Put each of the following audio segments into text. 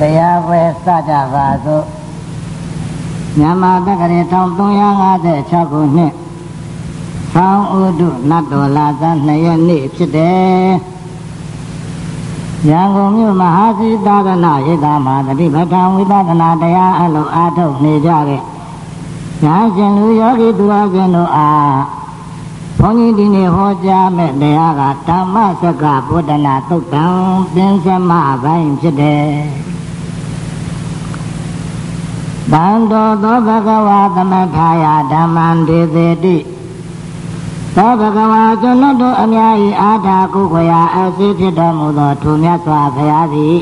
တရားပွဲစကြပါစို့မြန်မာတက္ကရာ1356ခုနှစ်ဆောင်းဥဒုနတ်တော်လာသ2ရက်နေ့ဖြစ်တယ်ရန်ကုန်မြို့မဟာစီသာသနာရိပ်သာမှာတတိပဋ္ဌာန်ဝိပဿနာတရားအလုံးအားထုတ်နေကြတဲ့ညာရှင်လူယောဂီသူတော်ရှင်တို့အားဘုန်းကြီးဒီနေ့ဟောကြားမဲ့တရားကဓမ္မစကဗုဒ္ဓနာသုတ်တံပင်စမပိုင်းဖြစ်တယ်။ တန်တော်သောဘဂဝါသမထာယဓမ္မံဒေသေတိသောဘဂဝါကျွန်ုပ်တို့အများ၏အာထာကုခွေယအစီဖြစ်တော်မူသောထိုမြတ်စွာဘုရားသည်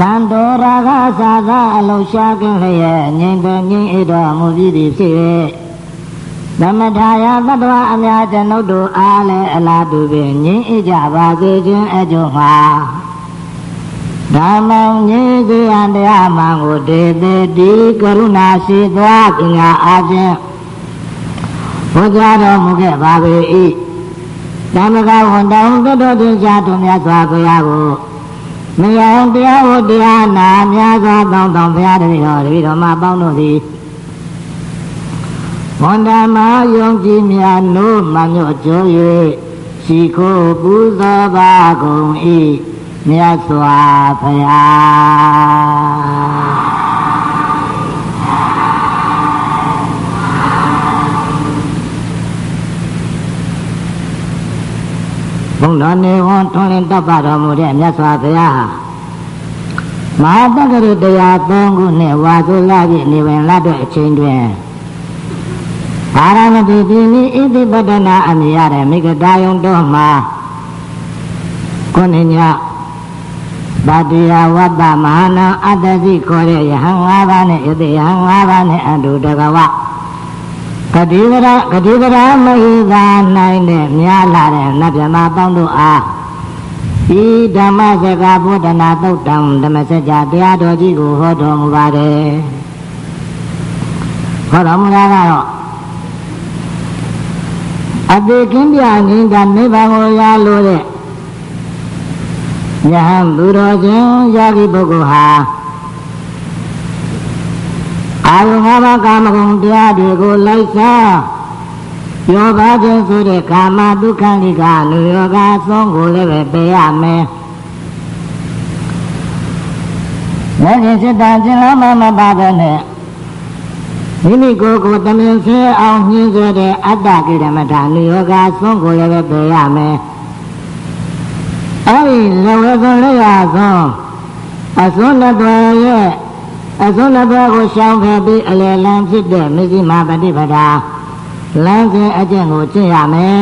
တန်တော်ရာဂသာသာအလုံးရှားကင်းလျက်ငြိမ်သက်ငြိမ်အေတော်မူပြီးသည်ဖြစ်၍သမထာယသတ္တဝအများကျွန်ုပ်တို့အားလည်းအလားတူပင်ငြိမ်အေကြပါစေခြင်းအကျိုးမှာ ဓမ္မံငြိမ်စေရန်တရားမှန်ကိုဒေသေတိကရုဏာရှိသွားပညာအားဖြင့်ဘုရားတော်မူခဲ့ပါပေ၏ဓမ္မကဝန်တောင်းတတော်တင်ရှားတော်မြတ်စွာဘုရားကိုမယံတရားဝတရားနာများစွာတောင်းတောင်းဘုရားတပည့်တော်တပည့်တော်မပေါင်းတို့သည်ဝန်ဓမ္မယုံကြည်မြတ်နိုးမမြို့ကျိုး၍ရှိခိုးပူဇော်ပါကုန်၏ မြတ်စွာဘုရားဘုံတော်နေဝန်ထွန်းလင်းတပ်ပါတော်မူတဲ့မြတ်စွာဘုရားမဟာတက္ကရာတရား၃ခုနဲ့ဝါဆိုလာပြည့်နေဝင်လာတဲ့အချိန်တွင်ဘာရမတိတိနိဣတိပတနာအမည်ရတဲ့မိဂဒါယုံတော်မှာခုနှစ်ည ဗတ္တိယဝတ္တမဟာနံအတ္တစီခေါ်တဲ့ယဟန်၅ပါးနဲ့ယတိယဟန်၅ပါးနဲ့အတုတကဝကတိဝရကတိဝရမဟိသာနိုင်တဲ့မြားလာတဲ့နတ်မြမပေါင်းတို့အားဤဓမ္မစကားဘုဒ္ဓနာသုတ်တံဓမ္မစကြာတရားတော်ကြီးကိုဟောတော်မူပါတယ်ဟောတော်မူတာကတော့အသေးကင်းပြငင်းတာနိဗ္ဗာန်ကိုရလို့တဲ့ ယဟန်သူတော်ရှင်ယာဂိပုဂ္ဂိုလ်ဟာအာယုငါးပါးကာမဂုဏ်တရားတွေကိုလိုက်စားပြောပါခြင်းဆိုတဲ့ကာမဒုက္ခလိကနုယောဂအဆုံးကိုလည်းပဲပယ်ရမယ်။လက်ရှင်စိတ္တကျင်လာမှမပါပဲနဲ့မိမိကိုယ်ကိုတမင်ဆဲအောင်ညှင်းစေတဲ့အတ္တကိရမထာနုယောဂအဆုံးကိုလည်းပဲပယ်ရမယ်။ အဲဒီလောဝဆုံးလက်ရဆုံးအစွန်းနှစ်ပါးရဲ့အစွန်းနှစ်ပါးကိုရှောင်ဖယ်ပြီးအလယ်လန်းဖြစ်တဲ့မဇ္ဈိမပฏิပဒါလမ်းစဉ်အကျင့်ကိုကျင့်ရမယ်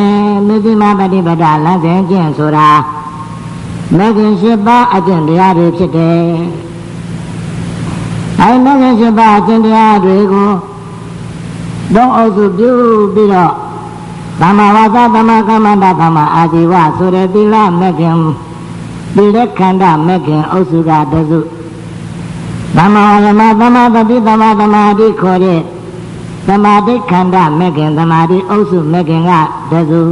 မဇ္ဈိမပฏิပဒါလမ်းစဉ်ကျင့်ဆိုတာမဂ္ဂင်၈ပါးအကျင့်တရားတွေဖြစ်တယ်အဲမဂ္ဂင်၈ပါးအကျင့်တရားတွေကိုသုံးအုပ်စုပြုပြီးတော့ သမ္မာဝါစာသမ္မာကမ္မန္တသမ္မာအာဇီဝဆိုတဲ့သီလမဂ္ဂင်သီလခန္ဓာမဂ္ဂင်အုပ်စုကတစုသမ္မာဝါမသမ္မာတတိသမ္မာသမာဓိခေါ်တဲ့သမာဓိခန္ဓာမဂ္ဂင်သမာဓိအုပ်စုမဂ္ဂင်ကတစု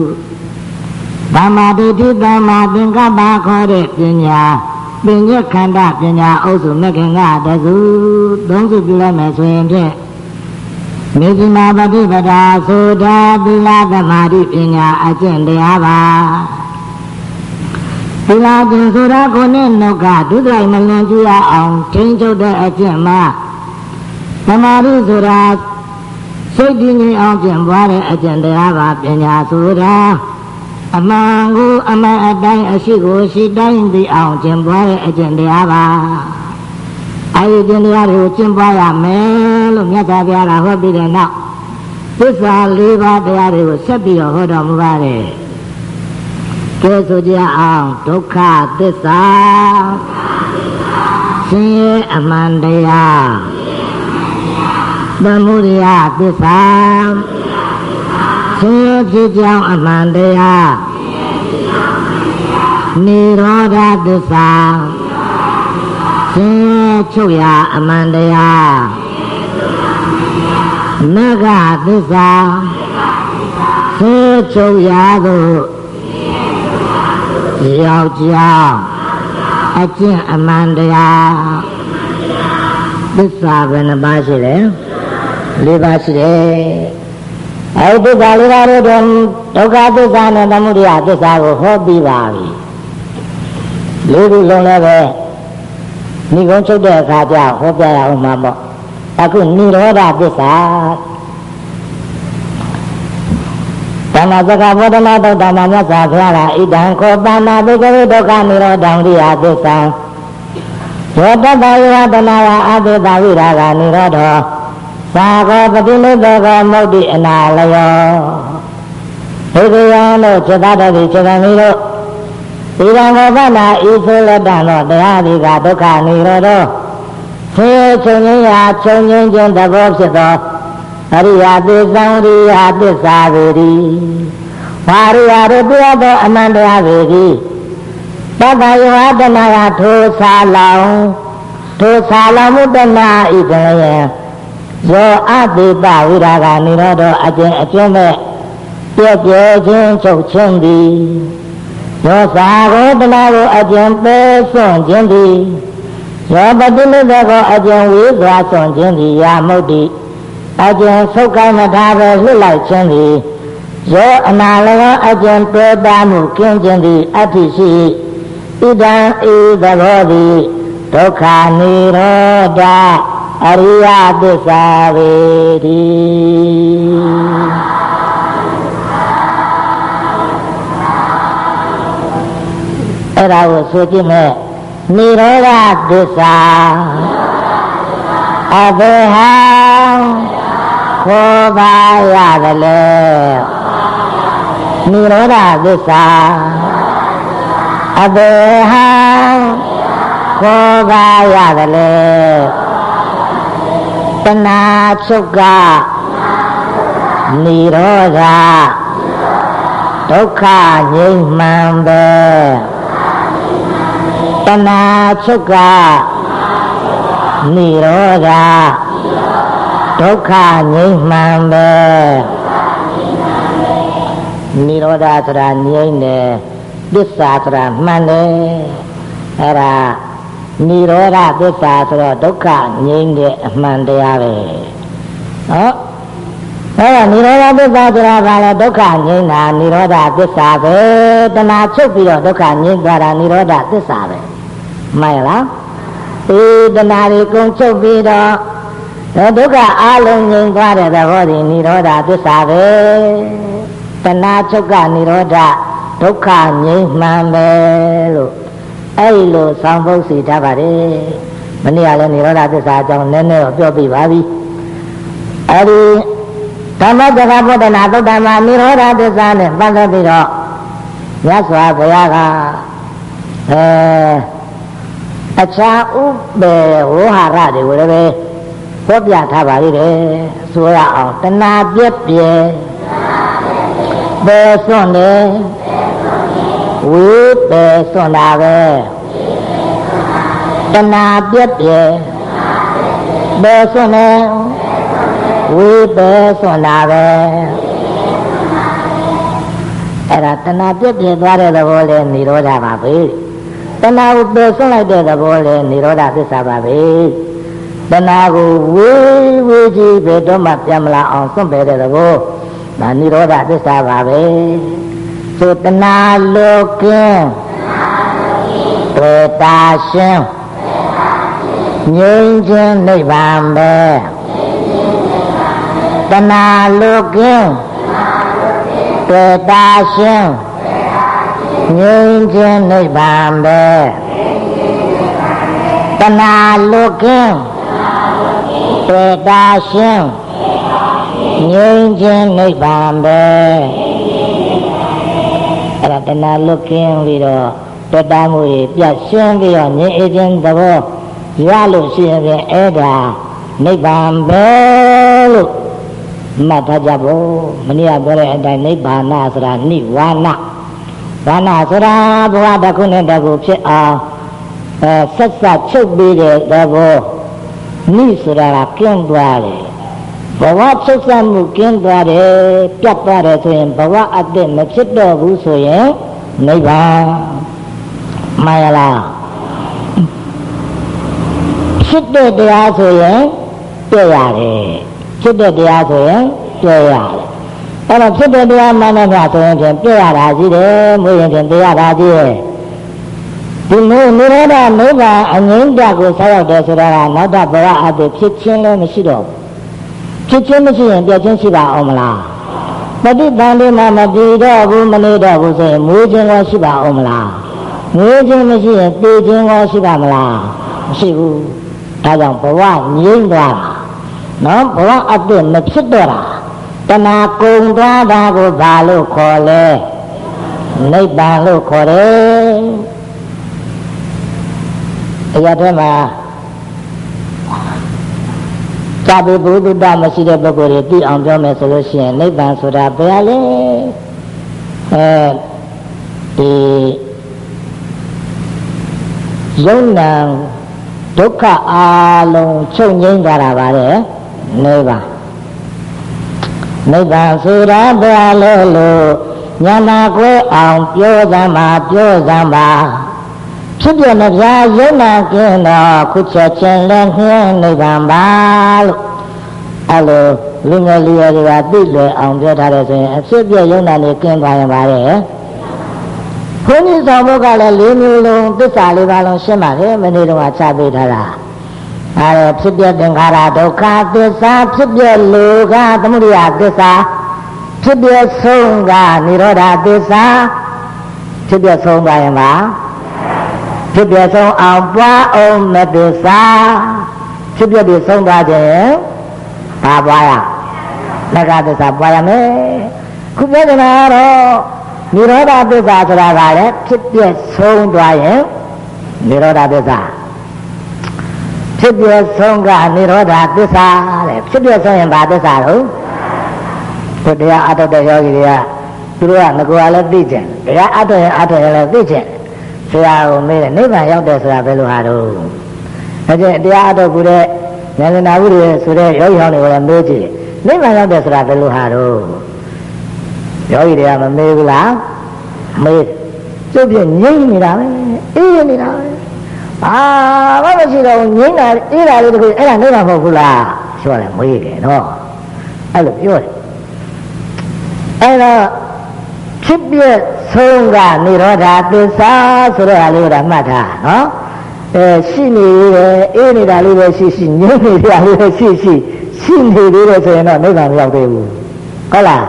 သမ္မာဒိဋ္ဌိသမ္မာသင်္ကပ္ပခေါ်တဲ့ပညာပညာခန္ဓာပညာအုပ်စုမဂ္ဂင်ကတစုသုံးစုပြုလိုက်မယ်ဆိုရင်ဖြင့် မေဇိမာပฏิပဒါဆိုတာသီလသမာဓိပညာအကျင့်တရားပါသီလကျင့်ဆိုတာကိုနဲ့နှုတ်ကဒုတိယမလင်ကြည့်ရအောင်ထိန်းချုပ်တဲ့အကျင့်မှာသမာဓိဆိုတာစိတ်တည်ငြိမ်အောင်ကျင့်ပွားတဲ့အကျင့်တရားပါပညာဆိုတာအမှန်ကိုအမှန်အတိုင်းအရှိကိုရှိတိုင်းသိအောင်ကျင့်ပွားတဲ့အကျင့်တရားပါအဲဒီကျင့်တရားတွေကိုကျင့်ပွားရမယ် လို့မြတ်စွာဘုရားကဟောပြီးတဲ့နောက်သစ္စာ၄ပါးတရားတွေကိုဆက်ပြီးတော့ဟောတော်မူပါတယ်ကဲဆိုကြအောင်ဒုက္ခသစ္စာဆင်းရဲအမှန်တရားသမုဒယသစ္စာဆင်းရဲဖြစ်ကြောင်းအမှန်တရားနိရောဓသစ္စာဆင်းရဲချုပ်ရာအမှန်တရား မဂ္ဂသစ္စာဆင်းရဲချုပ်ရာသို့ရောက်ကြောင်းအကျင့်အမှန်တရားသစ္စာဘယ်နှပါးရှိလဲ၄ပါးရှိတယ်အဲဒီဒုက္ခလေးပါးတို့ဒုက္ခသစ္စာနဲ့သမုဒယသစ္စာကိုဟောပြီးပါပြီလေးခုလုံးလည်းပဲဏိကုံးချုပ်တဲ့အခါကျဟောပြရအောင်မှာပေါ့ အခုនិရောဓသစ္စာတဏ္ဍစကဗောဓနာတုတ်တမမြတ်စွာဘုရားကဣဒံခောပန္နာဘိကဝေဒုက္ခនិရောဓံရိယသစ္စာယောတတယောတနာယအတေတဝိရာဂនិရောဓောသာကောပတိနိတောကမုတ်တိအနာလယောဒုက္ခယံတို့จิตတတိจิตံမိတို့ဒီကံဘောပနာဤဆိုလက်တံတော့တရားဒီကဒုက္ခនិရောဓော သေချုပ်ငင်းရာချုပ်ငင်းခြင်းသဘောဖြစ်သောအရိယာသစ္စာရိယာသစ္စာဝေဒီဘာရိယာတို့တရားသောအမှန်တရားဝေဒီတတ္တယောတနာကထိုစာလောင်ထိုစာလောင်မှုတနာဤကလေးယောအတိပဝိရာဂနိရောဓအကျင့်အကျင့်မဲ့ပြည့်ပြည့်ချင်းချုပ်ချင်းသည်ယောစာကိုတနာကိုအကျင့်ပေးစွန့်ခြင်းသည် ယောပတိနိဒေကိုအကျင့်ဝေစွာစွန့်ခြင်းသည်ယာမုတ်တိအကျင့်ဆုတ်ကမထားပဲလှစ်လိုက်ခြင်းသည်ယောအနာလည်းအကျင့်တွေ့တာမှုကင်းခြင်းသည်အဋ္ဌိရှိဣဒံဤသဘောသည်ဒုက္ခនិရောဓအရိယသစ္စာဝေတိအဲ့ဒါကိုဆိုကြည့်မယ် နိရောဓဒုစအဘေဟံခေါ်ပါရတယ်လေနိရောဓဒုစအဘေဟံခေါ်ပါရတယ်လေတဏှာချုပ်ကနိရောဓဒုက္ခငြိမ်းမှန်ပဲ တဏှာချုပ်ကနိရောဓဒုက္ခငြိမ်းမှန်ပဲနိရောဓဆိုတာငြိမ်းတယ်သစ္စာဆိုတာမှန်တယ်အဲ့ဒါနိရောဓသစ္စာဆိုတော့ဒုက္ခငြိမ်းတဲ့အမှန်တရားပဲဟုတ်အဲ့ဒါနိရောဓသစ္စာဆိုတာကလည်းဒုက္ခငြိမ်းတာနိရောဓသစ္စာပဲတဏှာချုပ်ပြီးတော့ဒုက္ခငြိမ်းသွားတာနိရောဓသစ္စာပဲ မှန်လားဒီတဏှာတွေကုန်ချုပ်ပြီးတော့ဒုက္ခအလုံးငြိမ်းသွားတဲ့သဘောဒီនិရောဓသစ္စာပဲတဏှာချုပ်ကនិရောဓဒုက္ခငြိမ်းမှန်ပဲလို့အဲ့ဒီလိုဆောင်းပုတ်စီထားပါတယ်မနေ့ကလည်းនិရောဓသစ္စာအကြောင်းနည်းနည်းတော့ပြောပြပါပြီအဲ့ဒီဓမ္မတက္ကဗုဒ္ဓနာသုတ္တမនិရောဓသစ္စာနဲ့ပတ်သက်ပြီးတော့မြတ်စွာဘုရားကအဲ အခြားဥပေဝဟာရတွေကိုလည်းပဲဟောပြထားပါလိမ့်တယ်ဆိုရအောင်တဏှာပြက်ပြဲပယ်စွန့်တယ်ဝေးပယ်စွန့်တာပဲတဏှာပြက်ပြဲပယ်စွန့်တယ်ဝေးပယ်စွန့်တာပဲအဲ့ဒါတဏှာပြက်ပြဲသွားတဲ့သဘောလဲនិရောဓပါပဲ တဏှာကိုပယ်ဆွလိုက်တဲ့သဘောလဲនិရောဓသစ္စာပါပဲတဏှာကိုဝေးဝေးကြီးဘယ်တော့မှပြန်မလာအောင်စွန့်ပယ်တဲ့သဘောဒါនិရောဓသစ္စာပါပဲဆိုတဏှာလောကင်းပေတာရှင်ငြိမ်းခြင်းနိဗ္ဗာန်ပဲတဏှာလောကင်းပေတာရှင် ငြိမ်းခြင်းနိဗ္ဗာန်ပဲတဏှာလုကင်းပေတာရှင်ငြိမ်းခြင်းနိဗ္ဗာန်ပဲအဲ့ဒါတဏှာလုကင်းပြီးတော့တတမှုတွေပြတ်ရှင်းပြီးတော့ငြိမ်းအေးခြင်းသဘောရလို့ရှိရင်အဲ့ဒါနိဗ္ဗာန်ပဲလို့မှတ်ထားကြဖို့မနေ့ကပြောတဲ့အတိုင်းနိဗ္ဗာန်ဆိုတာနိဝါန ဘာနာဆိုတာဘဝတစ်ခုနဲ့တစ်ခုဖြစ်အောင်အဲဆက်ဆက်ချုပ်ပြီးတဲ့သဘောနိဆိုတာကကျင်းသွားတယ်ဘဝချုပ်ဆက်မှုကျင်းသွားတယ်ပြတ်သွားတယ်ဆိုရင်ဘဝအတ္တမဖြစ်တော့ဘူးဆိုရင်နိဗ္ဗာန်မှန်လားဖြစ်တဲ့တရားဆိုရင်ပြည့်ရတယ်ဖြစ်တဲ့တရားဆိုရင်ပြည့်ရတယ် အဲ့တော့ဖြစ်တဲ့တရားမှန်တဲ့ကဆိုရင်ဖြင့်ပြည့်ရတာရှိတယ်မွေးရင်ဖြင့်ပြည့်ရတာရှိတယ်ဒီလိုနိရောဓနိဗ္ဗာန်အငြိမ့်တကိုဆက်ရောက်တယ်ဆိုတာကနောက်တဘဝအတ္တဖြစ်ခြင်းလည်းမရှိတော့ဖြစ်ခြင်းမရှိရင်ပြည့်ခြင်းရှိပါအောင်မလားပฏิတန်လေးမှာမတည်တော့ဘူးမနေတော့ဘူးဆိုရင်မွေးခြင်းရောရှိပါအောင်မလားမွေးခြင်းမရှိရင်တည်ခြင်းရောရှိပါမလားမရှိဘူးဒါကြောင့်ဘဝငြိမ့်သွားတာနော်ဘဝအတ္တမဖြစ်တော့တာ တဏှာကုံသွားတာကိုဘာလို့ခေါ်လဲနိဗ္ဗာန်လို့ခေါ်တယ်အရာထဲမှာဇာတိဘုဒ္ဓတမရှိတဲ့ပုဂ္ဂိုလ်တွေသိအောင်ပြောမယ်ဆိုလို့ရှိရင်နိဗ္ဗာန်ဆိုတာဘယ်လဲအဲဒီယုံနာဒုက္ခအာလုံးချုပ်ငိမ့်သွားတာပါလေနိဗ္ဗာန် နိဗ္ဗာန်ဆိုတာဘယ်လဲလို့ညနာကွဲအောင်ပြောစမ်းပါပြောစမ်းပါဖြစ်ပြနေပြယုံနာကင်းတော့ခုချက်ချင်းလည်းခင်းနိဗ္ဗာန်ပါလို့အဲ့လိုလူငယ်လူရွယ်တွေကသိလွယ်အောင်ပြောထားတယ်ဆိုရင်အဖြစ်ပြယုံနာနေကင်းသွားရင်ပါရဲ့ဘုန်းကြီးဆောင်ဘုတ်ကလည်း၄မျိုးလုံးသစ္စာလေးပါလုံးရှင်းပါတယ်မနေ့တုန်းကချပေးထားတာ အဲဖြစ်ပြသင်္ခါရဒုက္ခသစ္စာဖြစ်ပြလူကသမုဒယသစ္စာဖြစ်ပြဆုံးကនិရောဓသစ္စာဖြစ်ပြဆုံးသွားရင်ပါဖြစ်ပြဆုံးအောင်ပွားအောင်မသစ္စာဖြစ်ပြပြီးဆုံးသွားခြင်းဘာပွားရလက္ခသစ္စာပွားရမယ်ခုပြောနေတာကတော့និရောဓသစ္စာဆိုတာကလည်းဖြစ်ပြဆုံးသွားရင်និရောဓသစ္စာ ဖြစ်ပြဆုံးကនិရောဓသစ္စာတဲ့ဖြစ်ပြဆုံးရင်ဘာသစ္စာလို့ဘုရားအထုတ်တဲ့ယောဂီတွေကသူတို့ကငကောလည်းသိကြတယ်တရားအထုတ်ရင်အထုတ်ရင်လည်းသိကြတယ်ဆရာကိုမေးတယ်နိဗ္ဗာန်ရောက်တယ်ဆိုတာဘယ်လိုဟာတော့ဒါကျင့်တရားအထုတ်ကူတဲ့ဉာဏ်နာဝိရိယဆိုတဲ့ယောဂီဟောင်းတွေကိုလည်းမေးကြည့်နိဗ္ဗာန်ရောက်တယ်ဆိုတာဘယ်လိုဟာတော့ယောဂီတွေကမမေးဘူးလားမေးကျုပ်ပြငြိမ့်နေတာပဲအေးနေတာပဲအာ ဘာမှမရှိတော့ငြိမ့်တာအေးတာလေးတခုအဲ့ဒါနိဗ္ဗာန်မဟုတ်ဘူးလားပြောတယ်မေးတယ်နော်အဲ့လိုပြောတယ်အဲ့တော့ဖြစ်ပြဆုံးကနေရောဓသစ္စာဆိုတဲ့ဟာလေးကမှတ်ထားနော်အဲရှိနေတယ်အေးနေတာလေးပဲရှိရှိငြိမ့်နေတာလေးပဲရှိရှိရှိနေသေးတယ်ဆိုရင်တော့နိဗ္ဗာန်မရောက်သေးဘူးဟုတ်လား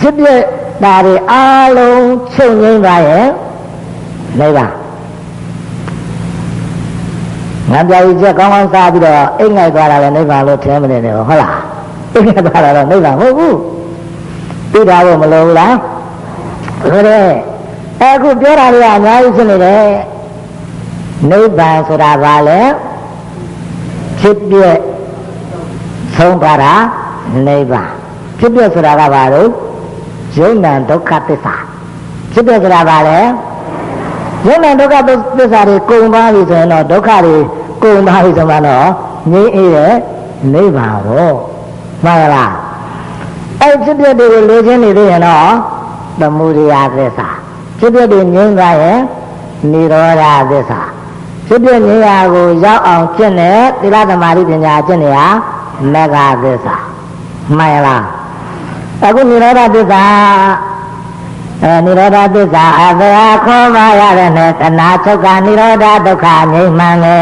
ဖြစ်ပြတာတွေအားလုံးချုပ်ငိမ့်ပါရဲ့နိဗ္ဗာန် ငါပြောကြီးချက်ကောင်းကောင်းစားပြီးတော့အိတ်ငိုက်သွားတာလည်းနိဗ္ဗာန်လို့ထင်မနေနဲ့ဟုတ်လားအိတ်ငိုက်သွားတာတော့နိဗ္ဗာန်မဟုတ်ဘူးသိတာဖို့မလိုဘူးလားဟုတ်တယ်အခုပြောတာတွေကအများကြီးဖြစ်နေတယ်နိဗ္ဗာန်ဆိုတာဘာလဲဖြစ်ပြဆုံးသွားတာနိဗ္ဗာန်ဖြစ်ပြဆိုတာကဘာလို့ယုံနာဒုက္ခသစ္စာဖြစ်ပြဆိုတာဘာလဲယုံနာဒုက္ခသစ္စာတွေကုန်သွားပြီဆိုရင်တော့ဒုက္ခတွေ ကုန်သွားပြီဆိုမှတော့ငြိမ်းအေးတဲ့နိဗ္ဗာန်ကိုမှန်လားအဲ့ဖြစ်ပြတွေကိုလိုချင်နေသေးရင်တော့သမုဒယသစ္စာဖြစ်ပြတွေငြိမ်းသွားရင်និရောဓသစ္စာဖြစ်ပြနေရာကိုရောက်အောင်ကျင့်တဲ့သီလသမာဓိပညာကျင့်နေရမဂ္ဂသစ္စာမှန်လားအခုនិရောဓသစ္စာ အဲနိရောဓဒုက္ခအဘယခေါ်ပါရတဲ့နဲ့သနာချုပ်ကနိရောဓဒုက္ခငြိမ်းမှန်လေ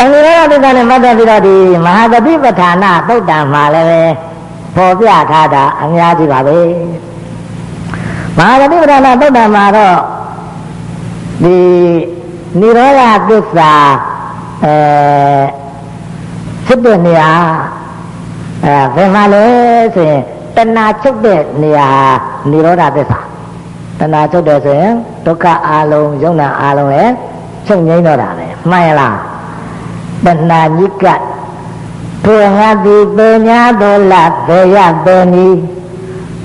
အနိရောဓဒုက္ခနဲ့ပတ်သက်ပြီးတော့ဒီမဟာသတိပဋ္ဌာနာသုတ်တံမှာလည်းပဲပေါ်ပြထားတာအများကြီးပါပဲမဟာသတိပဋ္ဌာနာသုတ်တံမှာတော့ဒီနိရောဓသစ္စာအဲဖြစ်တဲ့နေရာအဲဘယ်မှာလဲဆိုရင် တဏှာချုပ်တဲ့နေရာនិရောဓသစ္စာတဏှာချုပ်တယ်ဆိုရင်ဒုက္ခအာလုံးယုံနာအာလုံးလည်းချုပ်ငိမ့်တော့တာပဲမှန်ရလားတဏှာညိကထိုငါတိပေညာတော်လဘေယပေနီ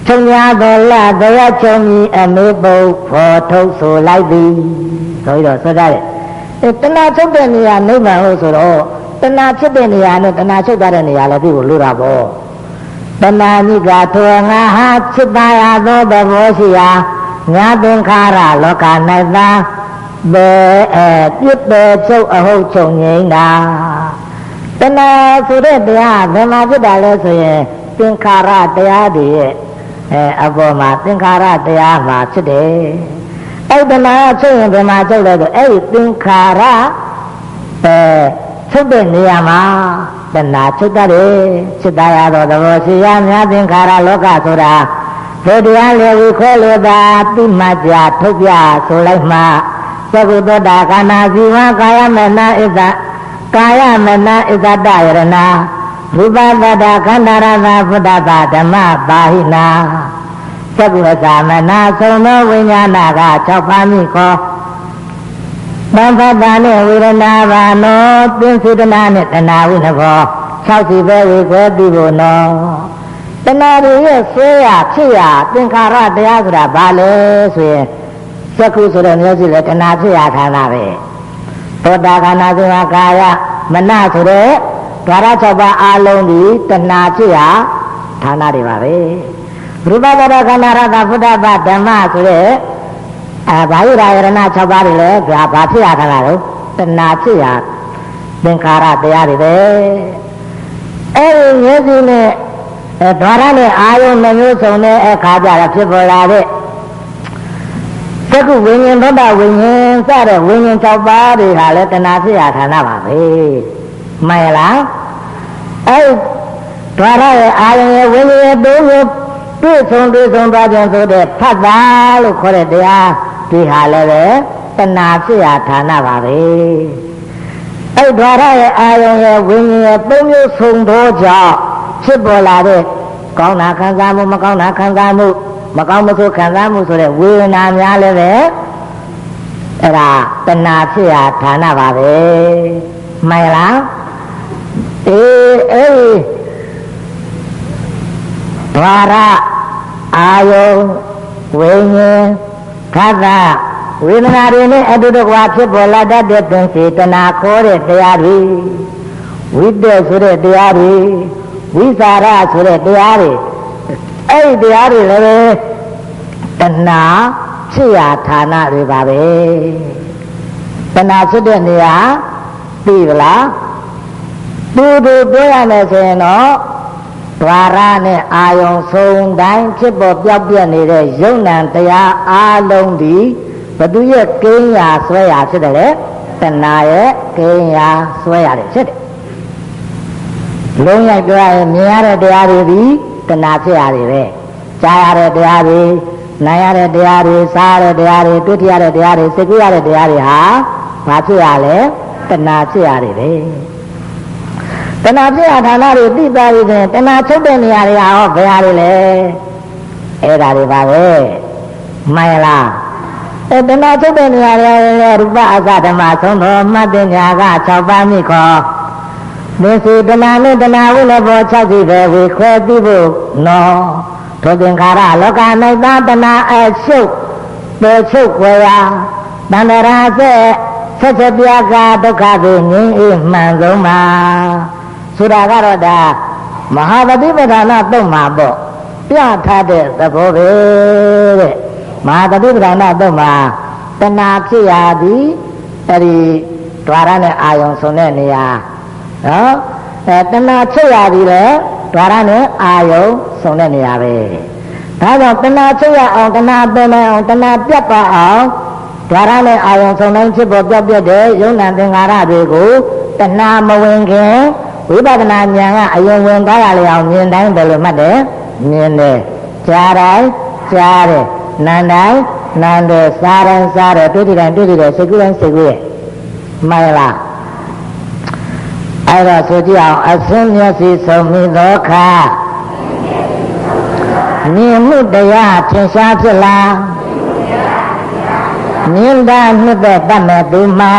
ချုပ်ညာတော်လဘေယချုပ်မီအမေပုဖော်ထုတ်ဆိုလိုက်သည်ဆိုပြီးတော့ဆိုကြတယ်အဲတဏှာချုပ်တဲ့နေရာနိဗ္ဗာန်လို့ဆိုတော့တဏှာဖြစ်တဲ့နေရာနဲ့တဏှာချုပ်တဲ့နေရာလည်းပြီးကိုလိုတာပေါ့ တဏှာညိကထောငါဟာဖြစ်ပါရသောသဘောရှိရာငါသင်္ခါရလောက၌သာတဘယ်အပြစ်ပဲချုပ်အဟုတ်ချုပ်ငိမ့်တာတဏှာဆိုတဲ့တရားဘယ်မှာဖြစ်တာလဲဆိုရင်သင်္ခါရတရားတွေရဲ့အဲအပေါ်မှာသင်္ခါရတရားမှာဖြစ်တယ်အဲ့တဏှာချုပ်ရင်ဘယ်မှာချုပ်လဲဆိုအဲ့ဒီသင်္ခါရအဲ ချုပ်တဲ့နေရာမှာတဏှာချုပ်တတ်တယ်စိတ်တရားတော်သဘောရှိရများသင်္ခါရလောကဆိုတာဘယ်တရားလဲဝိခွဲလို့သာတိမကြထုတ်ပြဆိုလိုက်မှသကုတ္တခန္ဓာဇီဝကာယမနဣဇကာယမနဣဇတယရဏရူပတတခန္ဓာရသဘုဒ္ဓဘာဓမ္မပါဟိနာသကုဝသမနာသုံးသောဝိညာဏက၆ပါးမိခေါ် သံဖတ်တာနဲ့ဝေဒနာဘာနောသင်္စေတနာနဲ့တဏှာဝိနဘော၆စီပဲဝေခွဲပြီးဖို့နောတဏှာတွေရဲ့ဆွဲရဖြစ်ရသင်္ခါရတရားဆိုတာဘာလဲဆိုရင်သက္ခုဆိုတဲ့မျိုးစီလဲတဏှာဖြစ်ရခန္ဓာပဲသောတာခန္ဓာဆိုတာကာယမနဆိုတဲ့ဓာရ၆ပါးအာလုံးဒီတဏှာဖြစ်ရဌာနတွေပါပဲရူပတရခန္ဓာရတဘုဒ္ဓဘာဓမ္မဆိုတဲ့ အဲဘာယရာယရဏ6ပါးတွေလဲဒါဘာဖြစ်ရခန္ဓာလို့တဏှာဖြစ်ရသင်္ခါရတရားတွေပဲအဲ့ဒီမျက်စိနဲ့အဲဓာရနဲ့အာယုံနှမျိုးစုံတဲ့အခါကျတော့ဖြစ်ပေါ်လာတဲ့သက္ကုဝိညာဉ်ဗုဒ္ဓဝိညာဉ်စတဲ့ဝိညာဉ်6ပါးတွေဟာလည်းတဏှာဖြစ်ရဌာနပါပဲမှန်လားအဲ့ဓာရရဲ့အာယုံရဲ့ဝိညာဉ်ရဲ့သုံးမျိုးတွေ့ဆုံတွေ့ဆုံသွားခြင်းဆိုတဲ့ဖတ်တာလို့ခေါ်တဲ့တရား ဒီဟာလည်းပဲတဏှာဖြစ်ရာဌာနပါပဲအဲ့ဓာရရဲ့အာယုံရဲ့ဝိညာဉ်ရဲ့သုံးမျိုးဆုံသောကြောင့်ဖြစ်ပေါ်လာတဲ့ကောင်းတာခံစားမှုမကောင်းတာခံစားမှုမကောင်းမဆိုးခံစားမှုဆိုတဲ့ဝေဒနာများလည်းပဲအဲ့ဒါတဏှာဖြစ်ရာဌာနပါပဲမှန်လားအေးအဲ့ဒီဓာရအာယုဝိညာဉ် ခန္ဓာဝေဒနာတွေနဲ့အတုတကွာဖြစ်ပေါ်လာတတ်တဲ့သင်္စေတနာခေါ်တဲ့တရားတွေဝိတ္တဆိုတဲ့တရားတွေဝိสารဆိုတဲ့တရားတွေအဲ့ဒီတရားတွေလည်းတဏှာဖြစ်ရာဌာနတွေပါပဲတဏှာဖြစ်တဲ့နေရာသိပလားတူတူပြောရမယ်ဆိုရင်တော့ ဒွါရနဲ့အာယုံဆုံးတိုင်းဖြစ်ပေါ်ပြောက်ပြက်နေတဲ့ယုံ nant တရားအာလုံးဒီဘသူရဲ့ကိန်းရာဆွဲရာဖြစ်တယ်လေတဏှာရဲ့ကိန်းရာဆွဲရတယ်ဖြစ်တယ်လုံးရိုက်ပြောရရင်မြင်ရတဲ့တရားတွေဒီတဏှာဖြစ်ရတယ်ပဲကြားရတဲ့တရားတွေနားရတဲ့တရားတွေစားရတဲ့တရားတွေတွေ့ထရတဲ့တရားတွေစိတ်ကူးရတဲ့တရားတွေဟာဘာဖြစ်ရလဲတဏှာဖြစ်ရတယ်ပဲ တဏှာဖြစ်ရဌာနတွေသိသွားပြီဆိုရင်တဏှာချုပ်တဲ့နေရာတွေဟာဟောဘယ်ဟာတွေလဲအဲ့ဒါတွေပါပဲမှန်လားအဲတဏှာချုပ်တဲ့နေရာတွေရူပအစဓမ္မဆုံးတော်မှတ်တဲ့ညာက6ပါးမိခေါ်မေစီတဏှာနဲ့တဏှာဝိလဘော6စီပဲဝေခွဲပြီးဖို့နော်ထိုသင်္ခါရလောက၌သာတဏှာအရှုပ်ပေချုပ်ွယ်ရာတန္တရာစေဆက်ချက်ပြာကဒုက္ခတွေငြင်းအေးမှန်ဆုံးပါ ဆိုတာကတော့ဒါမဟာပฏิပဒါနတုတ်မှာပေါ့ပြထားတဲ့သဘောပဲတဲ့မဟာပฏิပဒါနတုတ်မှာတဏှာဖြစ်ရာသည်အဲ့ဒီဒွါရနဲ့အာယုံဆုံတဲ့နေရာနော်အဲတဏှာဖြစ်ရာသည်လေဒွါရနဲ့အာယုံဆုံတဲ့နေရာပဲဒါကြောင့်တဏှာချုပ်ရအောင်တဏှာပင်အောင်တဏှာပြတ်ပါအောင်ဓာရနဲ့အာယုံဆုံတိုင်းဖြစ်ပေါ်ပြတ်ပြတ်တဲ့ယုံနာသင်္ခါရတွေကိုတဏှာမဝင်ခင် ဝိပဿနာဉာဏ်ကအရင်ဝင်သွားရလေအောင်မြင်တိုင်းဘယ်လိုမှတ်တယ်မြင်တယ်ကြားတိုင်းကြားတယ်နားတိုင်းနားတယ်စားတိုင်းစားတယ်တွေ့တယ်တွေ့တယ်စိတ်ကူးတိုင်းစိတ်ကူးရဲ့မှန်လားအဲ့တော့ဆိုကြည့်အောင်အစင်းမျက်စိဆုံးမိသောခါမြင်မှုတရားထင်ရှားဖြစ်လားမြင်တာနှစ်သက်တတ်မဲ့သူမှာ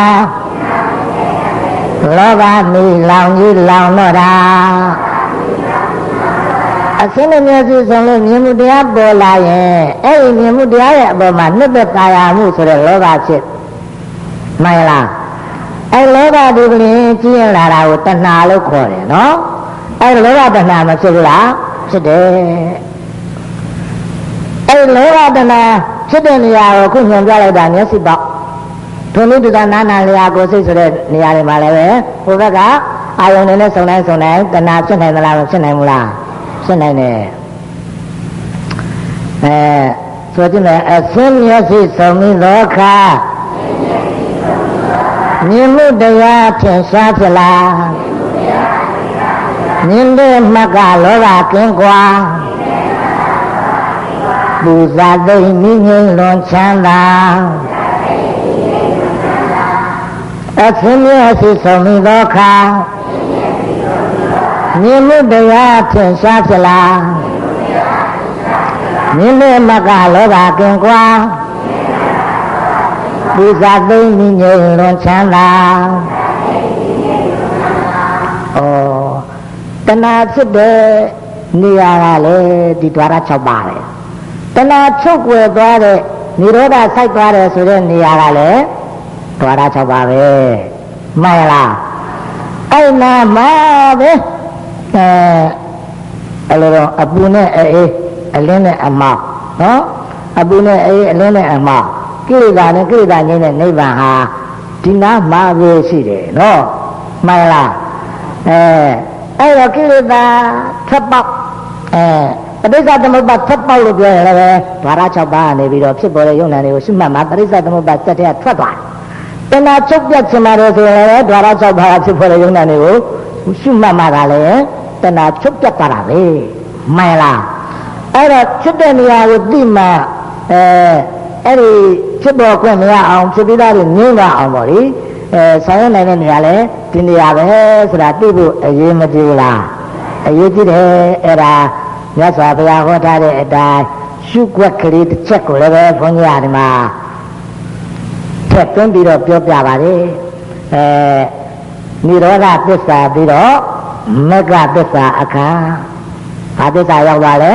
လောဘမိလောင်ကြီးလောင်တော့တာအစင်းနဲ့မျက်စိဆုံးလို့မြင်မှုတရားပေါ်လာရင်အဲ့ဒီမြင်မှုတရားရဲ့အပေါ်မှာနှစ်သက်ကာယမှုဆိုတဲ့လောဘဖြစ်မှန်လားအဲ့လောဘဒီကလေးကြီးရင်လာတာကိုတဏှာလို့ခေါ်တယ်နော်အဲ့လောဘတဏှာမဖြစ်ဘူးလားဖြစ်တယ်အဲ့လောဘတဏှာဖြစ်တဲ့နေရာကိုခုညွန်ပြလိုက်တာမျက်စိပေါက်ဒ ထုံနည်းတူတာနာနာလျာကိုစိတ်ဆိုတဲ့နေရာတွေမှာလည်းပဲဟိုဘက်ကအာယုန်တွေနဲ့စုံတိုင်းစုံတိုင်းတဏှာဖြစ်နိုင်သလားမဖြစ်နိုင်ဘူးလားဖြစ်နိုင်တယ်အဲဆိုကြည့်မယ်အသင်းမျက်စိစုံပြီးလောကမြင်မှုတရားထင်ရှားဖြစ်လားမြင်တဲ့မှတ်ကလောဘကင်းကွာပူဇာသိမ့်မိငိမ့်လွန်ချမ်းသာ အချင်းမြတ်ရှိဆုံးမိသောခါမြင်မှုတရားထင်ရှားဖြစ်လားမြင်မှုမကလောဘကင်ကွာပူဇာသိမ့်မိငြိမ်လွန်ချမ်းသာဩတဏှာဖြစ်တဲ့နေရာကလည်းဒီဒွါရ6ပါတယ်တဏှာချုပ်ွယ်သွားတဲ့နိရောဓစိုက်သွားတယ်ဆိုတဲ့နေရာကလည်း ဒွါရ6ပါးပဲမှန်လားအဲ့နာမှာပဲအဲအဲ့လိုတော့အပူနဲ့အေးအလင်းနဲ့အမောက်နော်အပူနဲ့အေးအလင်းနဲ့အမောက်ကိလေသာနဲ့ကိလေသာငြိမ်းတဲ့နိဗ္ဗာန်ဟာဒီနာမှာပဲရှိတယ်နော်မှန်လားအဲအဲ့တော့ကိလေသာထပ်ပေါက်အဲပဋိစ္စသမုပ္ပါထပ်ပေါက်လို့ပြောရင်လည်းဓာရ6ပါးကနေပြီးတော့ဖြစ်ပေါ်တဲ့ယုံနာတွေကိုရှုမှတ်မှာပဋိစ္စသမုပ္ပါစက်တဲ့ထွက်သွားတယ် တဏှာချုပ်ပြတ်ချင်ပါတယ်ဆိုရင်လည်းဓာရ6ပါးဖြစ်ပေါ်တဲ့ယုံနာတွေကိုရှုမှတ်မှာကလည်းတဏှာချုပ်ပြတ်သွားတာပဲမှန်လားအဲ့တော့ဖြစ်တဲ့နေရာကိုသိမှအဲအဲ့ဒီဖြစ်ပေါ်ခွင့်မရအောင်ဖြစ်ပြီးသားတွေငြင်းသွားအောင်ပေါ့လေအဲဆောင်ရွက်နိုင်တဲ့နေရာလဲဒီနေရာပဲဆိုတာသိဖို့အရေးမကြီးဘူးလားအရေးကြီးတယ်အဲ့ဒါမြတ်စွာဘုရားဟောထားတဲ့အတိုင်းရှုွက်ကလေးတစ်ချက်ကိုလည်းပဲဘုန်းကြီးအဒီမှာထ က်သွင်းပြီးတော့ပြောပြပါတယ်အဲនិရောဓသစ္စာပြီးတော့မဂ္ဂသစ္စာအခါဘာသစ္စာရောက်သွားလဲ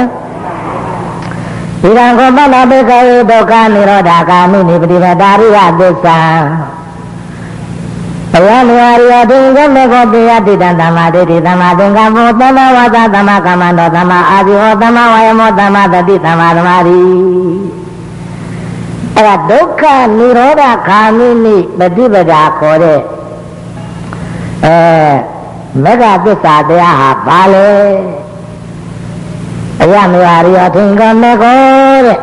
ဣဒံခောပလဘေကဝေဒုက္ခនិရောဓကာမိနိပတိပတာရိယသစ္စာဘယလျာရိယဒိင်္ဂမေခောပိယတိတံသမ္မာဒိဋ္ဌိသမ္မာသင်္ကပ္ပောသမ္မာဝါစာသမ္မာကမ္မန္တောသမ္မာအာဇီဝသမ္မာဝါယမောသမ္မာတတိသမ္မာသမာဓိ အဲ့ဒါဒုက္ခនិရောဓခာမိနိပฏิပဒါခေါ်တဲ့အဲမဂ္ဂသစ္စာတရားဟာဘာလဲအယမယာရိယထင်ကမေကောတဲ့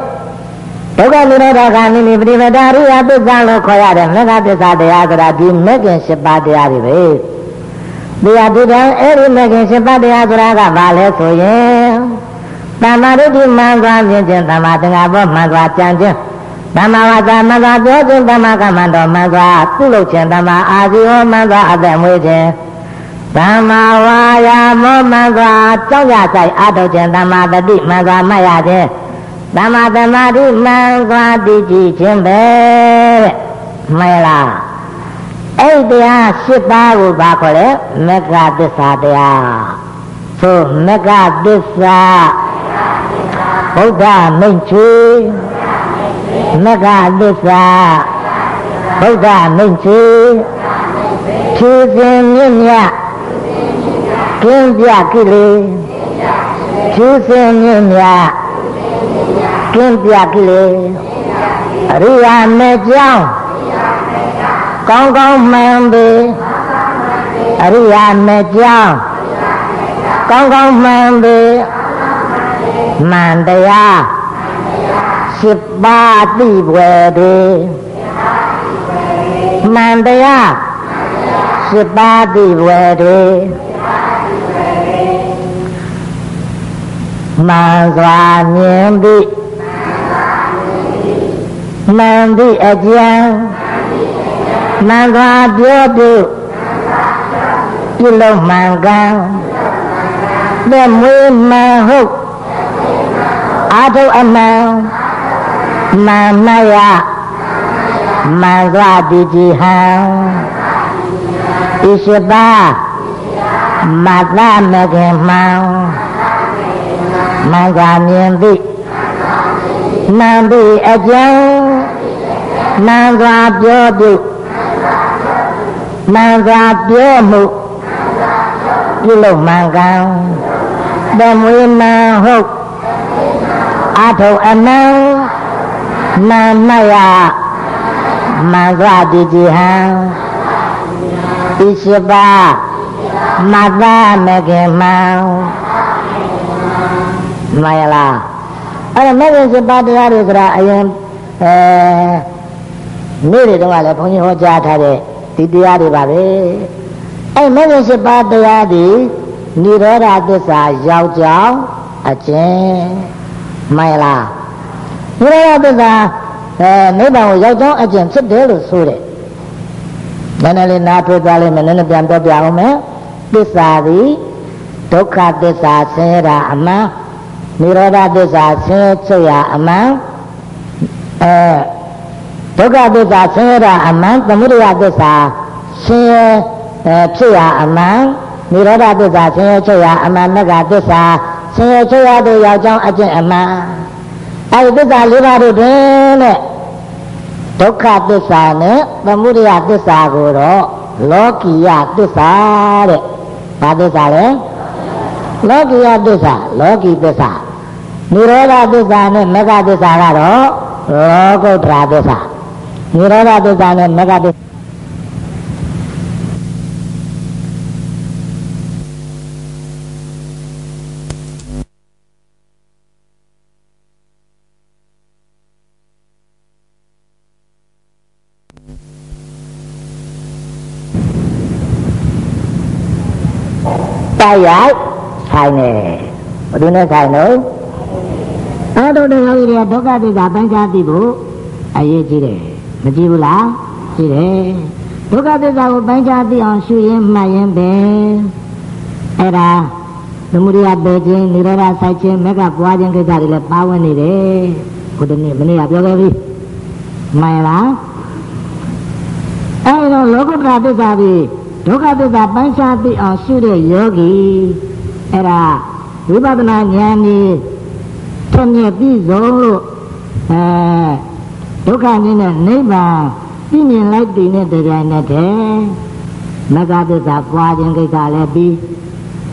ဒုက္ခនិရောဓခာနိနိပရိပဒါရိယသစ္စာလို့ခေါ်ရတဲ့မဂ္ဂသစ္စာတရားဆိုတာဒီမဂ္ဂင်၈ပါးတရားတွေပဲတရားဒီတံအဲ့ဒီမဂ္ဂင်၈ပါးတရားဆိုတာကဘာလဲဆိုရင်တမ္မာဒိဋ္ဌိမှန်စွာမြင်ခြင်းတမ္မာသင်္ကပ္ပမှန်စွာကြံခြင်း တမ္မာဝါစာမှန်စွာပြောခြင်းတမ္မာကမ္မန္တောမှန်စွာပြုလုပ်ခြင်းတမ္မာအာဇီဝမှန်စွာအသက်မွေးခြင်းသမ္မာဝါယာမောမှန်စွာကြောက်ရဆိုင်အထုတ်ခြင်းသမ္မာတတိမှန်စွာမှတ်ရခြင်းသမ္မာသမာဓိမှန်စွာတည်ကြည်ခြင်းပဲတဲ့မှန်လားအဲ့တရား၈ပါးကိုဘာခေါ်လဲမက္ခသစ္စာတရားဆိုမက္ခသစ္စာဘုရားမိန့်ချွေ မက္ခသစ္စာဘုရားမိန့်ချွေဖြူစင်မြင့်မြတ်ကင်းပြကိလေဖြူစင်မြင့်မြတ်ကင်းပြကိလေအရိယာမေကြောင်းကောင်းကောင်းမှန်ပေအရိယာမေကြောင်းကောင်းကောင်းမှန်ပေမှန်တရား สิบပါးသိွယ်တွေမှန်တရားสิบပါးသိွယ်တွေမှန်စွာမြင်ပြီးမှန်သည့်အကျံမှန်စွာပြောပြီးပြုလို့မှန်ကန်သက်မွေးမှန်ဟုတ်အာထုအမှန် မှန်မရမှန်စွာတည်ကြည်ဟံဣရှိပါမတ္တမကေမှန်မှန်စွာမြင်သည်မှန်သည်အကျံမှန်စွာပြောပြုမှန်စွာပြောမှုပြုလို့မှန်ကန်သမွေမှန်ဟုတ်အထုံအနံ မှန်မရအမှန်စွာတည်ကြည်ဟံဤရှိပါမသာမခင်မှန်မယလားအဲ့ဒါမဂ္ဂင်7ပါးတရားတွေဆိုတာအရင်အဲနေ့တွေတုန်းကလည်းဘုန်းကြီးဟောကြားထားတဲ့ဒီတရားတွေပါပဲအဲ့မဂ္ဂင်7ပါးတရားဒီនិရောဓသစ္စာရောက်ကြောင်းအကျဉ်မှန်လား နိရောဓသစ္စာအဲနိဗ္ဗာန်ကိုရောက်ကြောင်းအကျဉ်ဖြစ်တယ်လို့ဆိုတယ်နည်းနည်းလေးနားထွေးသွားလိမ့်မယ်နည်းနည်းပြန်ပြောပြအောင်မယ်သစ္စာသည်ဒုက္ခသစ္စာဆင်းရဲတာအမှန်နိရောဓသစ္စာဆင်းရဲချုပ်ရအမှန်အဲဒုက္ခသစ္စာဆင်းရဲတာအမှန်သမုဒယသစ္စာဆင်းရဲအဲဖြစ်ရအမှန်နိရောဓသစ္စာဆင်းရဲချုပ်ရအမှန်မဂ္ဂသစ္စာဆင်းရဲချုပ်ရတဲ့ယောက်ျောင်းအကျင့်အမှန် အဲဒီသစ္စာလေးပါးတို့တွင်တဲ့ဒုက္ခသစ္စာနဲ့သမုဒယသစ္စာကိုတော့လောကီယသစ္စာတဲ့ဘာသစ္စာလဲလောကီယသစ္စာလောကီသစ္စာနိရောဓသစ္စာနဲ့မဂ္ဂသစ္စာကတော့လောကုတ္တရာသစ္စာနိရောဓသစ္စာနဲ့မဂ္ဂသစ္စာ တိုက်ရိုက်ဆိုင်နေဘယ်သူနဲ့ဆိုင်လို့အဲတို့တရားကြီးတွေကဒုက္ခသစ္စာပိုင်းခြားသိဖို့အရေးကြီးတယ်မကြည့်ဘူးလားကြည့်တယ်ဒုက္ခသစ္စာကိုပိုင်းခြားသိအောင်ရှုရင်းမှတ်ရင်းပဲအဲ့ဒါသမုဒယပေခြင်းនិရောဓဆိုင်ခြင်းမကပွားခြင်းကိစ္စတွေလည်းပါဝင်နေတယ်ဘုဒ္ဓနေ့မနေ့ကပြောခဲ့ပြီမှန်လားအဲ့တော့လောကုတ္တရာသစ္စာပြီး ဒုက္ခသစ္စာပိုင်းခြားသိအောင်ရှုတဲ့ယောဂီအဲ့ဒါဝိပဿနာဉာဏ်ကြီးထက်မြက်ပြီးဆုံးလို့အဲဒုက္ခနည်းနဲ့နိဗ္ဗာန်ပြည့်မြင်လိုက်တည်တဲ့တရားနဲ့တည်းမဂ္ဂသစ္စာပွားခြင်းကိစ္စလည်းပြီး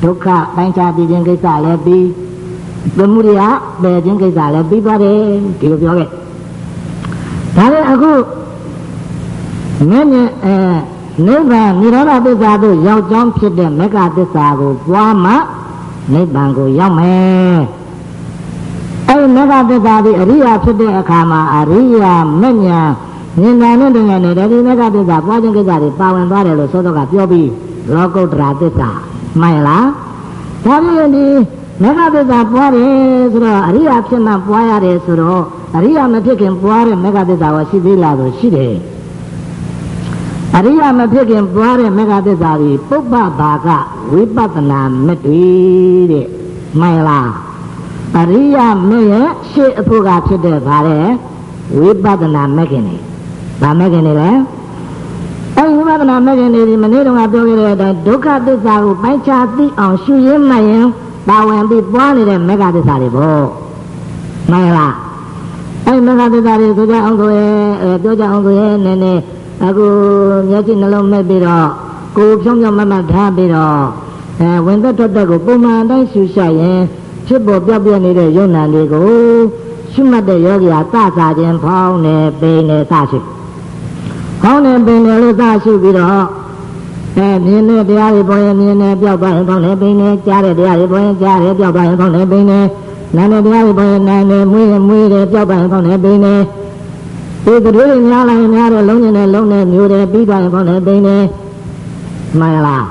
ဒုက္ခပိုင်းခြားပြီးခြင်းကိစ္စလည်းပြီးသမုဒယပယ်ခြင်းကိစ္စလည်းပြီးပါတယ်ဒီလိုပြောခဲ့ဒါလည်းအခုမင်းနဲ့အဲ နိဗ္ဗာန်និရောဓသစ္စာသို့ရောက်ကြောင်းဖြစ်တဲ့မဂ္ဂသစ္စာကိုပွားမှနိဗ္ဗာန်ကိုရောက်မယ်အဲဒီမဂ္ဂသစ္စာဒီအရိယာဖြစ်တဲ့အခါမှာအရိယာမဉ္ဇဉ်ဉာဏ်နဲ့တည်းနဲ့ဒီမဂ္ဂသစ္စာပွားခြင်းကိစ္စတွေပါဝင်သွားတယ်လို့သောတော်ကပြောပြီးလောကုတ္တရာသစ္စာမှန်လားဒါပြင်ဒီမဂ္ဂသစ္စာပွားတယ်ဆိုတော့အရိယာဖြစ်မှပွားရတယ်ဆိုတော့အရိယာမဖြစ်ခင်ပွားတဲ့မဂ္ဂသစ္စာကရှိသေးလားဆိုရှိတယ် အရိယာမဖြစ်ခင်ပွားတဲ့မေဃသစ္စာကြီးပုပ္ပဘာကဝိပဿနာမတွေတဲ့မှန်လားအရိယာမေရဲ့ရှေ့အဖို့ကဖြစ်တဲ့ဗါတဲ့ဝိပဿနာမခင်နေဗာမခင်နေလဲအဲဒီဝိပဿနာမခင်နေဒီမနေ့တုန်းကပြောခဲ့တဲ့အတိုင်းဒုက္ခသစ္စာကိုပိုင်းခြားသိအောင်ရှုရင်းမှရင်ပါဝင်ပြီးပွားနေတဲ့မေဃသစ္စာတွေပေါ့မှန်လားအဲဒီမေဃသစ္စာတွေဆိုကြအောင်ဆိုရဲပြောကြအောင်ဆိုရဲနည်းနည်း အခုမျက်စိနှလုံးမဲ့ပြီးတော့ကိုဖြောင်းဖြောင်းမမထားပြီးတော့အဲဝင်သက်ထွက်သက်ကိုပုံမှန်တိုင်းရှုရှရင်ဖြစ်ပေါ်ပြောက်ပြနေတဲ့ယုံနာတွေကိုရှုမှတ်တဲ့ယောဂီဟာစစာခြင်းဖောင်းနေပိန်နေစရှိဖောင်းနေပိန်နေလို့စရှိပြီးတော့အဲမြင်တဲ့တရားတွေပေါ်ရင်မြင်နေပြောက်သွားရင်ဖောင်းနေပိန်နေကြားတဲ့တရားတွေပေါ်ရင်ကြားတယ်ပြောက်သွားရင်ဖောင်းနေပိန်နေနာတဲ့တရားတွေပေါ်ရင်နာနေမွေးရင်မွေးတယ်ပြောက်သွားရင်ဖောင်းနေပိန်နေ ဒီကလေးတွေများလာရင်များတော့လုံးနေတယ်လုံးနေမျိုးတယ်ပြီးသွားရင်ပေါ့လေပိန်နေမှန်လား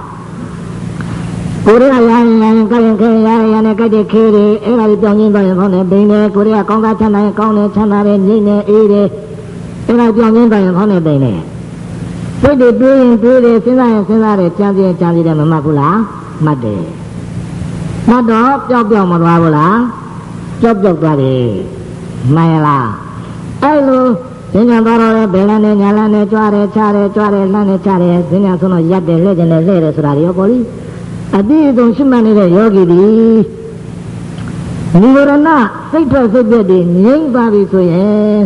ကိုရီးယားရရင်ရရင်ကရင်ခဲရရင်ရနဲ့ကြိုက်တဲ့ခဲတွေအဲ့ဒါတွေပြောင်းရင်းသွားရင်ပေါ့လေပိန်နေကိုရီးယားကောင်းကားချမ်းသာရင်ကောင်းတယ်ချမ်းသာတယ်ငြိမ့်နေအေးတယ်အဲ့ဒါပြောင်းရင်းသွားရင်ပေါ့လေပိန်နေစိတ်တွေတွေးရင်တွေးတယ်စဉ်းစားရင်စဉ်းစားတယ်ကြံစည်ကြံစည်တယ်မမှတ်ဘူးလားမှတ်တယ်မှတ်တော့ပျောက်ပျောက်မသွားဘူးလားပျောက်ပျောက်သွားတယ်မှန်လားအဲ့လို ဉာဏ်သွားတော့ဘယ်လန်းနဲ့ညာလန်းနဲ့ကြွားတယ်ချားတယ်ကြွားတယ်လှမ်းတယ်ချားတယ်ဉာဏ်ဆုံးတော့ရက်တယ်လှည့်တယ်လှည့်တယ်ဆိုတာတွေရောပေါ့လေအတိအဆုံးရှိမှနေတဲ့ယောဂီဒီနိဝရဏစိတ်ထွက်စိတ်ပြည့်တွေငြိမ့်ပါပြီဆိုရင်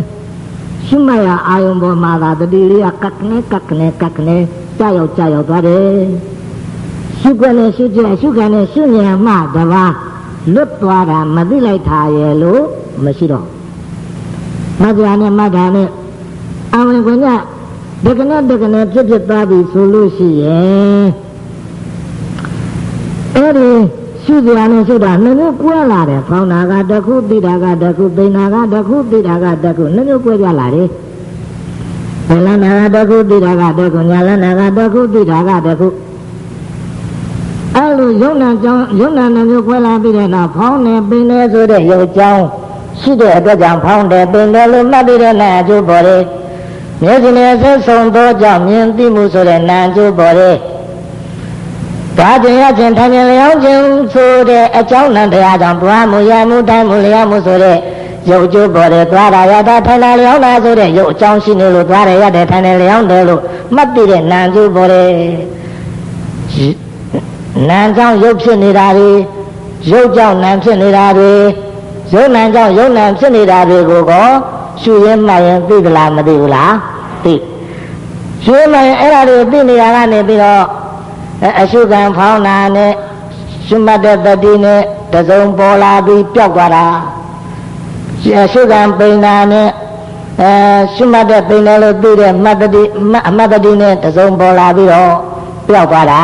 ရှိမှရအာယုံပေါ်မှာသာတတိလေးကကကနေကကနေကကနေကြောက်ရောက်ကြောက်ရောက်သွားတယ်ရှုခွက်နဲ့ရှုကြရှုခံနဲ့ရှုဉာဏ်မှတပါးလွတ်သွားတာမသိလိုက်တာရဲ့လို့မရှိတော့မတရားနဲ့မတ်တာနဲ့ အဝင်ခွင့်ကတက္ကနတက္ကနဖြစ်ဖြစ်သွားပြီဆိုလို့ရှိရင်အဲ့ဒီရှုစရာနဲ့ရှုတာနှစ်မျိုးကွဲလာတယ်ဖောင်းတာကတစ်ခုသိတာကတစ်ခုသိနာကတစ်ခုသိတာကတစ်ခုနှစ်မျိုးကွဲကြလာတယ်ဘယ်လနာကတစ်ခုသိတာကတစ်ခုညာလနာကတစ်ခုသိတာကတစ်ခုအဲ့လိုယုံနာကြောင်းယုံနာနှမျိုးခွဲလာပြီးတဲ့နောက်ဖောင်းနေပင်နေဆိုတဲ့ရုပ်ကြောင်းရှိတဲ့အတွက်ကြောင့်ဖောင်းတယ်ပင်တယ်လို့မှတ်ပြီးတဲ့နာအကျိုးပေါ်တယ် မျက်စိနဲ့ဆက်ဆုံသောကြောင့်မြင်သိမှုဆိုတဲ့နာအကျိုးပေါ်တယ်ဒါကျင်ရခြင်းထိုင်ခြင်းလျောင်းခြင်းဆိုတဲ့အကြောင်းနဲ့တရားကြောင့်တွားမှုရမှုတိုင်းမှုလျောင်းမှုဆိုတဲ့ရုပ်ကျိုးပေါ်တယ်သွားတာရတာထိုင်တာလျောင်းတာဆိုတဲ့ရုပ်အကြောင်းရှိနေလို့သွားတယ်ရတယ်ထိုင်တယ်လျောင်းတယ်လို့မှတ်သိတဲ့နာကျိုးပေါ်တယ်နာကြောင့်ရုပ်ဖြစ်နေတာတွေရုပ်ကြောင့်နာဖြစ်နေတာတွေရုပ်နာကြောင့်ရုပ်နာဖြစ်နေတာတွေကိုကောရှုရင်းမှရင်သိသလားမသိဘူးလား သိရှုရင်းမှရင်အဲ့ဒါတွေသိနေရကနေပြီးတော့အရှုခံဖောင်းနာနဲ့ရှုမှတ်တဲ့တတိနဲ့တစုံပေါ်လာပြီးပျောက်သွားတာအရှုခံပိန်နာနဲ့အဲရှုမှတ်တဲ့ပိန်တယ်လို့သိတဲ့မှတ်တတိအမှတ်တတိနဲ့တစုံပေါ်လာပြီးတော့ပျောက်သွားတာ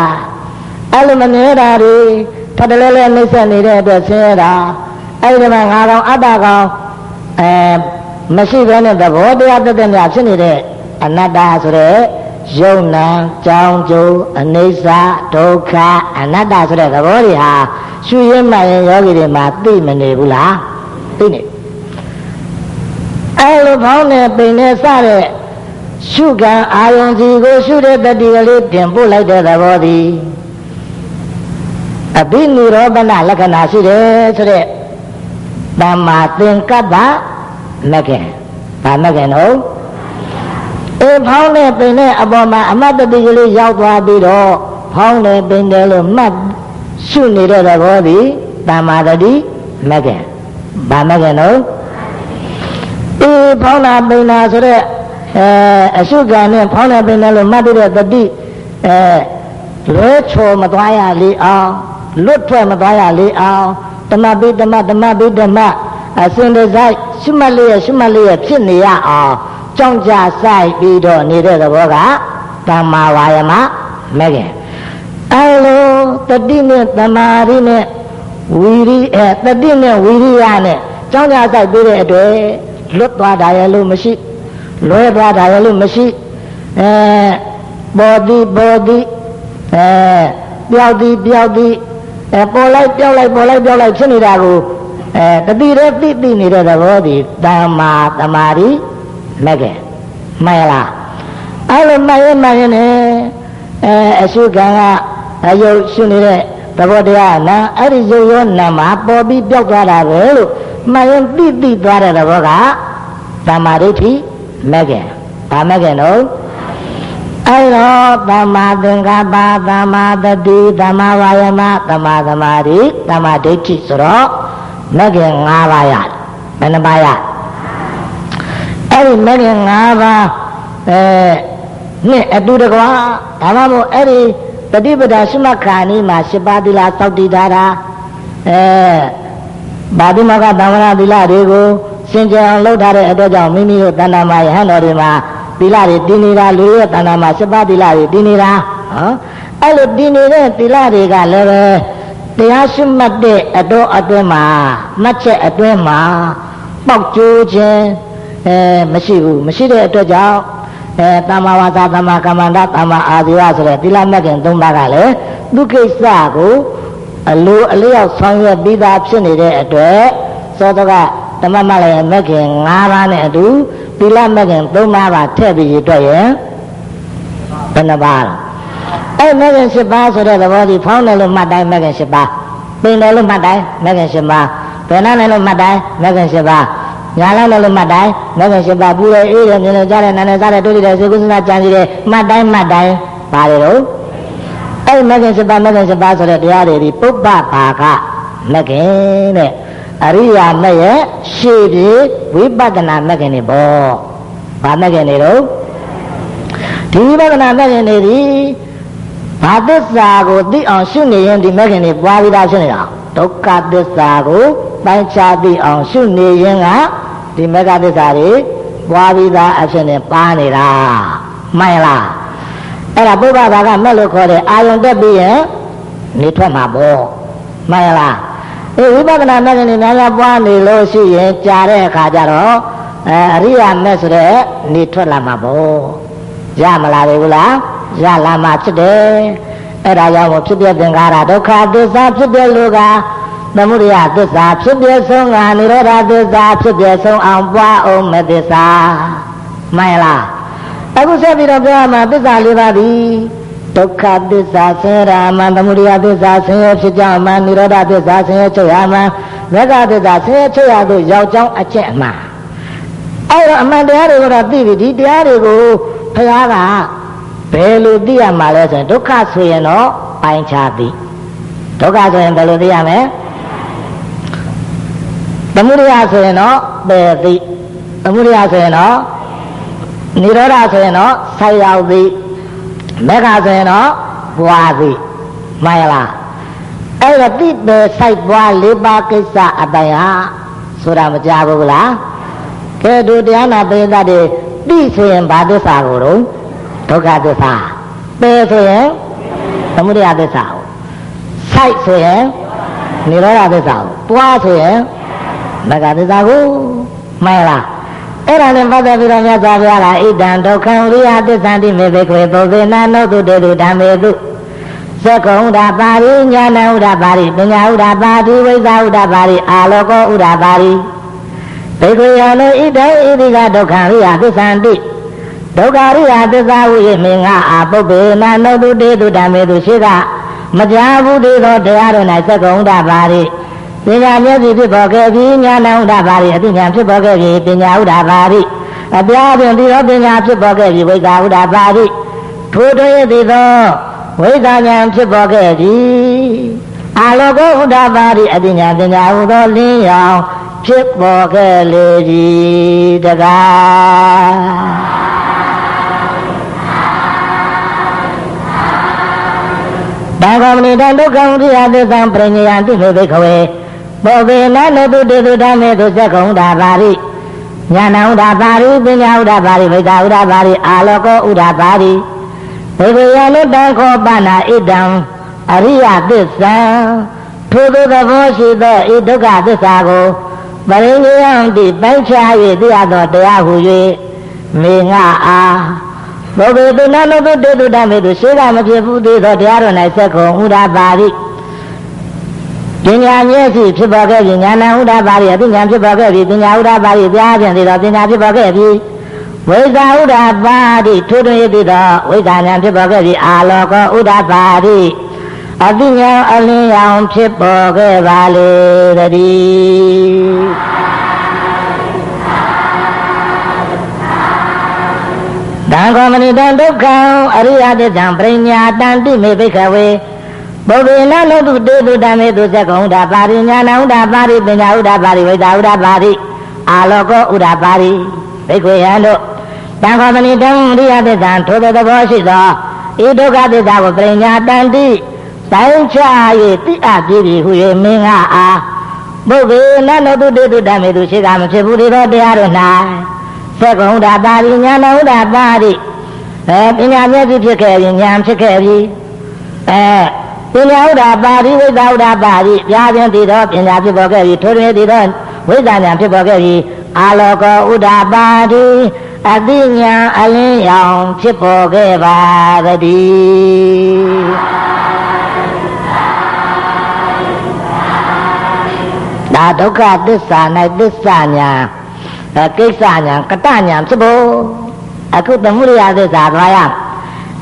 အဲ့လိုမနေတာတွေထပ်တလဲလဲနှိမ့်ဆက်နေတဲ့အတွက်ဆင်းရဲတာအဲ့ဒီမှာငါကောင်အတ္တကောင်အဲမရှိဘဲနဲ့သဘောတရားတသက်များဖြစ်နေတဲ့ အနတ္တဆိုတဲ့ယုံနာကြောင်းကျိုးအနိစ္စဒုက္ခအနတ္တဆိုတဲ့သဘောတွေဟာရှုရင်းမှရင်ယောဂီတွေမှာသိမနေဘူးလားသိနေအဲလိုဖောင်းနေပိန်နေစတဲ့ရှုကံအာယုံစီကိုရှုတဲ့တတိကလေးတင်ပို့လိုက်တဲ့သဘောသည်အဘိနိရောဓနာလက္ခဏာရှိတယ်ဆိုတဲ့တမ္မာသင်္ကပ္ပမကင်ဗာမကင်တော့ အေးဖောင်းတဲ့ပင်နဲ့အပေါ်မှာအမတ်တတိကလေးရောက်သွားပြီးတော့ဖောင်းတဲ့ပင်တယ်လို့မှတ်ရှုနေတဲ့သဘောသည်တမ္မာတတိမကင်ဗာမကင်တော့အေးဖောင်းတာပင်တာဆိုတဲ့အဲအရှုကံနဲ့ဖောင်းတဲ့ပင်တယ်လို့မှတ်တဲ့တတိအဲလွဲချော်မသွားရလေအောင်လွတ်ထွက်မသွားရလေအောင်ဓမ္မပိဓမ္မဓမ္မပိဓမ္မအစဉ်တစိုက်ရှိမှတ်လေးရရှိမှတ်လေးရဖြစ်နေရအောင် ကြောင်းကြဆိုင်ပြီးတော့နေတဲ့သဘောကဓမ္မာဝါယမမဲ့ခင်အဲလိုတတိနဲ့သမာဓိနဲ့ဝီရိအဲတတိနဲ့ဝီရိယနဲ့ကြောင်းကြဆိုင်ပြီးတဲ့အတွက်လွတ်သွားတာရဲ့လို့မရှိလွဲသွားတာရဲ့လို့မရှိအဲပေါ်တိပေါ်တိအဲပျောက်တိပျောက်တိအဲပေါ်လိုက်ပြောက်လိုက်ပေါ်လိုက်ပြောက်လိုက်ဖြစ်နေတာကိုအဲတတိတဲ့သိသိနေတဲ့သဘောဒီတမ္မာတမာရီ မကဲမှန်လားအဲ့လိုမှန်ရင်မှန်ရင်လည်းအဲအရှုခံကအယုတ်ရှုနေတဲ့သဘောတရားနာအဲ့ဒီရုပ်ရောနာမှာပေါ်ပြီးပြောက်သွားတာပဲလို့မှန်ရင်သိသိသွားတဲ့သဘောကတမ္မာဒိဋ္ဌိမကဲဒါမကဲနော်အဲ့တော့သမ္မာသင်္ကပ္ပသမ္မာတတိသမ္မာဝါယမသမ္မာသမာဓိသမ္မာဒိဋ္ဌိဆိုတော့မဂ္ဂင်၅ပါးရတယ်ဘယ်နှပါးရ အဲ့ဒီမဂ္ဂင်၅ပါးအဲနှစ်အတူတကွာဒါမှမဟုတ်အဲ့ဒီတတိပဒရှိမခာနီမှာ၈ပါးသီလသောက်တည်ထားတာအဲဘာတိမကသံဝရသီလတွေကိုစင်ကြယ်အောင်လုပ်ထားတဲ့အတွက်ကြောင့်မိမိတို့တဏ္ဍာမယဟန်တော်တွေမှာသီလတွေတည်နေတာလူရဲ့တဏ္ဍာမှာ7ပါးသီလတွေတည်နေတာဟောအဲ့လိုတည်နေတဲ့သီလတွေကလည်းပဲတရားရှိမှတ်တဲ့အတော်အတွင်းမှာမှတ်ချက်အတွင်းမှာပေါက်ကျိုးခြင်း အဲမရှိဘူးမရှိတဲ့အတွက်ကြောင့်အဲတမ္မာဝါစာတမ္မာကမ္မန္တတမ္မာအာဇီဝဆိုတဲ့သီလမဲ့ခင်၃ပါးကလည်းသူကိစ္စကိုအလိုအလျောက်ဆောင်ရွက်ပြီးသားဖြစ်နေတဲ့အတွက်သောတကဓမ္မမလည်းမဲ့ခင်၅ပါးနဲ့အတူသီလမဲ့ခင်၃ပါးပါထည့်ပြီးရတော့ရင်ဘယ်နှပါးလဲအဲ့မဲ့ခင်၈ပါးဆိုတဲ့သဘောဒီဖောင်းတယ်လို့မှတ်တိုင်းမဲ့ခင်၈ပါးပင်တယ်လို့မှတ်တိုင်းမဲ့ခင်၈ပါးဘယ်နှနဲ့လို့မှတ်တိုင်းမဲ့ခင်၈ပါး ညာလိုက်လို့မှတ်တိုင်းမဲ့ခင်၈ပါးပူတယ်အေးတယ်မြင်တယ်ကြားတယ်နားတယ်စားတယ်တွေ့တယ်စေကုသနာကြံစီတယ်မှတ်တိုင်းမှတ်တိုင်းပါတယ်လို့အဲ့မဲ့ခင်၈ပါးမဲ့ခင်၈ပါးဆိုတဲ့တရားတွေဒီပုပ္ပဘာကမဲ့ခင်တဲ့အရိယာမဲ့ရဲ့ရှေ့ပြေဝိပဿနာမဲ့ခင်နေပေါ့ဘာမဲ့ခင်နေတော့ဒီဝိပဿနာမဲ့ခင်နေဒီဘာသစ္စာကိုသိအောင်ရှုနေရင်ဒီမဲ့ခင်နေပွားပြီးသားရှုနေတာဒုက္ခသစ္စာကိုပိုင်းခြားသိအောင်ရှုနေရင်က ဒီမေဃသစ္စာတွေပွားပြီးသားအဖြစ်နဲ့ပါနေတာမှန်လားအဲ့ဒါပုဗ္ဗဘာကမဲ့လို့ခေါ်တယ်အာယုံတက်ပြီးရင်နေထွက်မှာပေါ့မှန်လားအေးဝိပဿနာမဲ့ကနေများများပွားနေလို့ရှိရင်ကြာတဲ့အခါကျတော့အဲအရိယာမဲ့ဆိုတဲ့နေထွက်လာမှာပေါ့ရမလားလေဘူးလားရလာမှာဖြစ်တယ်အဲ့ဒါကြောင့်ဖြစ်ပြသင်္ခါရဒုက္ခသစ္စာဖြစ်တဲ့လူက သမုဒယသစ္စာဖြစ်ပြဆုံးကនិရောဓသစ္စာဖြစ်ပြဆုံးအောင်ပွားအောင်မသစ္စာမှန်လားအခုဆက်ပြီးတော့ပြောရမှာသစ္စာလေးပါးသည်ဒုက္ခသစ္စာဆင်းရဲမှန်သမုဒယသစ္စာဆင်းရဲဖြစ်ကြမှန်និရောဓသစ္စာဆင်းရဲချုပ်ရမှန်မဂ္ဂသစ္စာဆင်းရဲချုပ်ရသို့ရောက်ကြောင်းအချက်အမှန်အဲ့တော့အမှန်တရားတွေကိုတော့သိပြီဒီတရားတွေကိုဘုရားကဘယ်လိုသိရမှာလဲဆိုရင်ဒုက္ခဆိုရင်တော့ပိုင်းခြားသိဒုက္ခဆိုရင်ဘယ်လိုသိရမလဲ သမုဒယဆိုရင်တော့ပယ်သိသမုဒယဆိုရင်တော့និရောဓဆိုရင်တော့ဆက်ရောက်သိမေဃဆိုရင်တော့ဘွားသိမှန်လားအဲ့ဒါတိပေဆိုင်ဘွားလေးပါးကိစ္စအတိုင်ဟာဆိုတာမကြဘူးလားကဲတို့တရားနာပိသတ်တွေတိဆိုရင်ဘာသစ္စာကိုတော့ဒုက္ခသစ္စာပေဆိုရင်သမုဒယသစ္စာကိုဆိုင်ဆိုရင်និရောဓသစ္စာကိုဘွားဆိုရင် မဂ္ဂသစ္စာကိုမှန်လားအဲ့ဒါနဲ့ပတ်သက်ပြီးတော့မြတ်စွာဘုရားကဣဒံဒုက္ခံရိယသစ္စာတိမေဘေခွေပုဇေနာနောတုတေတုဓမ္မေတုသက္ကုံဥဒပါရိညာဏဥဒပါရိပညာဥဒပါတိဝိဇာဥဒပါရိအာလောကောဥဒပါရိဘေခွေယလောဣဒံဣတိကဒုက္ခံရိယသစ္စာတိဒုက္ခရိယသစ္စာဝိမင်္ဂအာပုပ္ပေနာနောတုတေတုဓမ္မေတုရှိကမကြဘူးတေသောတရားတော်၌သက္ကုံဥဒပါရိ ပညာမျက်စိဖြစ်ပေါ်ခဲ့ပြီးဉာဏ်ဥဒ္ဒပါရိအသိဉာဏ်ဖြစ်ပေါ်ခဲ့ပြီးပညာဥဒ္ဒပါရိအပြားဖြင့်ဒီရောပညာဖြစ်ပေါ်ခဲ့ပြီးဝိဇ္ဇာဥဒ္ဒပါရိထိုတွင်သည်သောဝိဇ္ဇာဉာဏ်ဖြစ်ပေါ်ခဲ့ပြီးအာလောကဥဒ္ဒပါရိအသိဉာဏ်ပညာဟုသောလင်းရောင်ဖြစ်ပေါ်ခဲ့လေသည်တကားတံကောမဏိတံဒုက္ခံဝိရိယသစ္စာပရိညယတိမေဘိခဝေ ဘောဘေနနတုတေတုဓမ္မေတုသက္ကုံဒါပါရိညာဏဥဒပါရိပညာဥဒပါရိဝိတာဥဒပါရိအာလောကောဥဒပါရိဘေဘေယလုတံခောပနာဣတံအရိယသစ္စာထိုသို့သဘောရှိသောဤဒုက္ခသစ္စာကိုပရိညယံတိပိုင်းခြား၍သိရသောတရားဟု၍မေငါအားဘောဘေတုနနတုတေတုဓမ္မေတုရှိကမဖြစ်ဘူးသေးသောတရားတော်၌သက္ကုံဥဒပါရိ ပညာမျက်စိဖြစ်ပေါ်ခဲ့ပြီးဉာဏ်ဥဒ္ဒပါရိအသိဉာဏ်ဖြစ်ပေါ်ခဲ့ပြီးပညာဥဒ္ဒပါရိကြားဖြင့်သိတော့ပညာဖြစ်ပေါ်ခဲ့ပြီးဝိဇ္ဇာဥဒ္ဒပါရိထိုးထွင်းရသိတော့ဝိဇ္ဇာဉာဏ်ဖြစ်ပေါ်ခဲ့ပြီးအာလောကဥဒ္ဒပါရိအသိဉာဏ်အလင်းရောင်ဖြစ်ပေါ်ခဲ့ပါလေတည်းတံခောမဏိတံဒုက္ခံအရိယတတံပရိညာတံတိမေဘိခဝေ ဘုဗ္ဗေနလောတုတေတုတမေတုသက္ကုံဥဒ္ဒပါရိညာဏဥဒ္ဒပါရိပညာဥဒ္ဒပါရိဝိဇ္ဇာဥဒ္ဒပါရိအာလောကောဥဒ္ဒပါရိဘိက္ခွေယံတို့တံခောမဏိတံရိယသစ္စာထိုသောသဘောရှိသောဤဒုက္ခသစ္စာကိုပရိညာတန်တိတိုင်းချ၍တိအပ်ပြီဟု၍မင်းကအားဘုဗ္ဗေနလောတုတေတုတမေတုရှိကမဖြစ်ဘူးဒီတော့တရားတို့၌သက္ကုံဥဒ္ဒပါရိညာဏဥဒ္ဒပါရိအဲပညာမျက်စိဖြစ်ခဲ့ရင်ဉာဏ်ဖြစ်ခဲ့ပြီအဲ ပညာဥဒ္ဒါပါရိဝိဇ္ဇာဥဒ္ဒါပါရိပြားခြင်းတည်သောပညာဖြစ်ပေါ်ခဲ့ပြီထိုတွင်တည်သောဝိဇ္ဇာဉာဏ်ဖြစ်ပေါ်ခဲ့ပြီအာလောကောဥဒ္ဒါပါရိအတိညာအလင်းရောင်ဖြစ်ပေါ်ခဲ့ပါတည်းဒါဒုက္ခသစ္စာ၌သစ္စာညာကိစ္စညာကတညာဖြစ်ဖို့အခုသမုဒိယသစ္စာသွားရ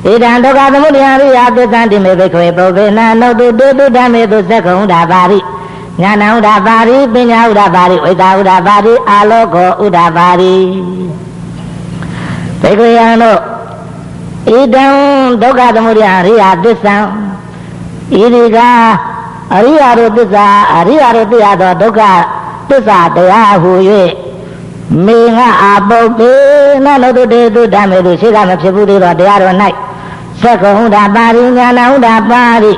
ဣဒံဒုက္ခသမုဒယရိယသစ္စာတိမေဘိခွေပုဗ္ဗေနနုတုတေတုဓမ္မေတုသက္ကုံဥဒ္ဒပါရိညာဏဥဒ္ဒပါရိပညာဥဒ္ဒပါရိဝိတာဥဒ္ဒပါရိအာလောကောဥဒ္ဒပါရိဘိခွေယံတို့ဣဒံဒုက္ခသမုဒယရိယသစ္စာဣဒီကအရိယာတို့သစ္စာအရိယာတို့သိရသောဒုက္ခသစ္စာတရားဟူ၍မေငါအာပုတ်ပေနလောတုတေတုဓမ္မေတုရှိကမဖြစ်ဘူးသေးတော့တရားတော်၌ သက္ကုံဥဒ္ဒပါရိညာဏဥဒ္ဒပါရိ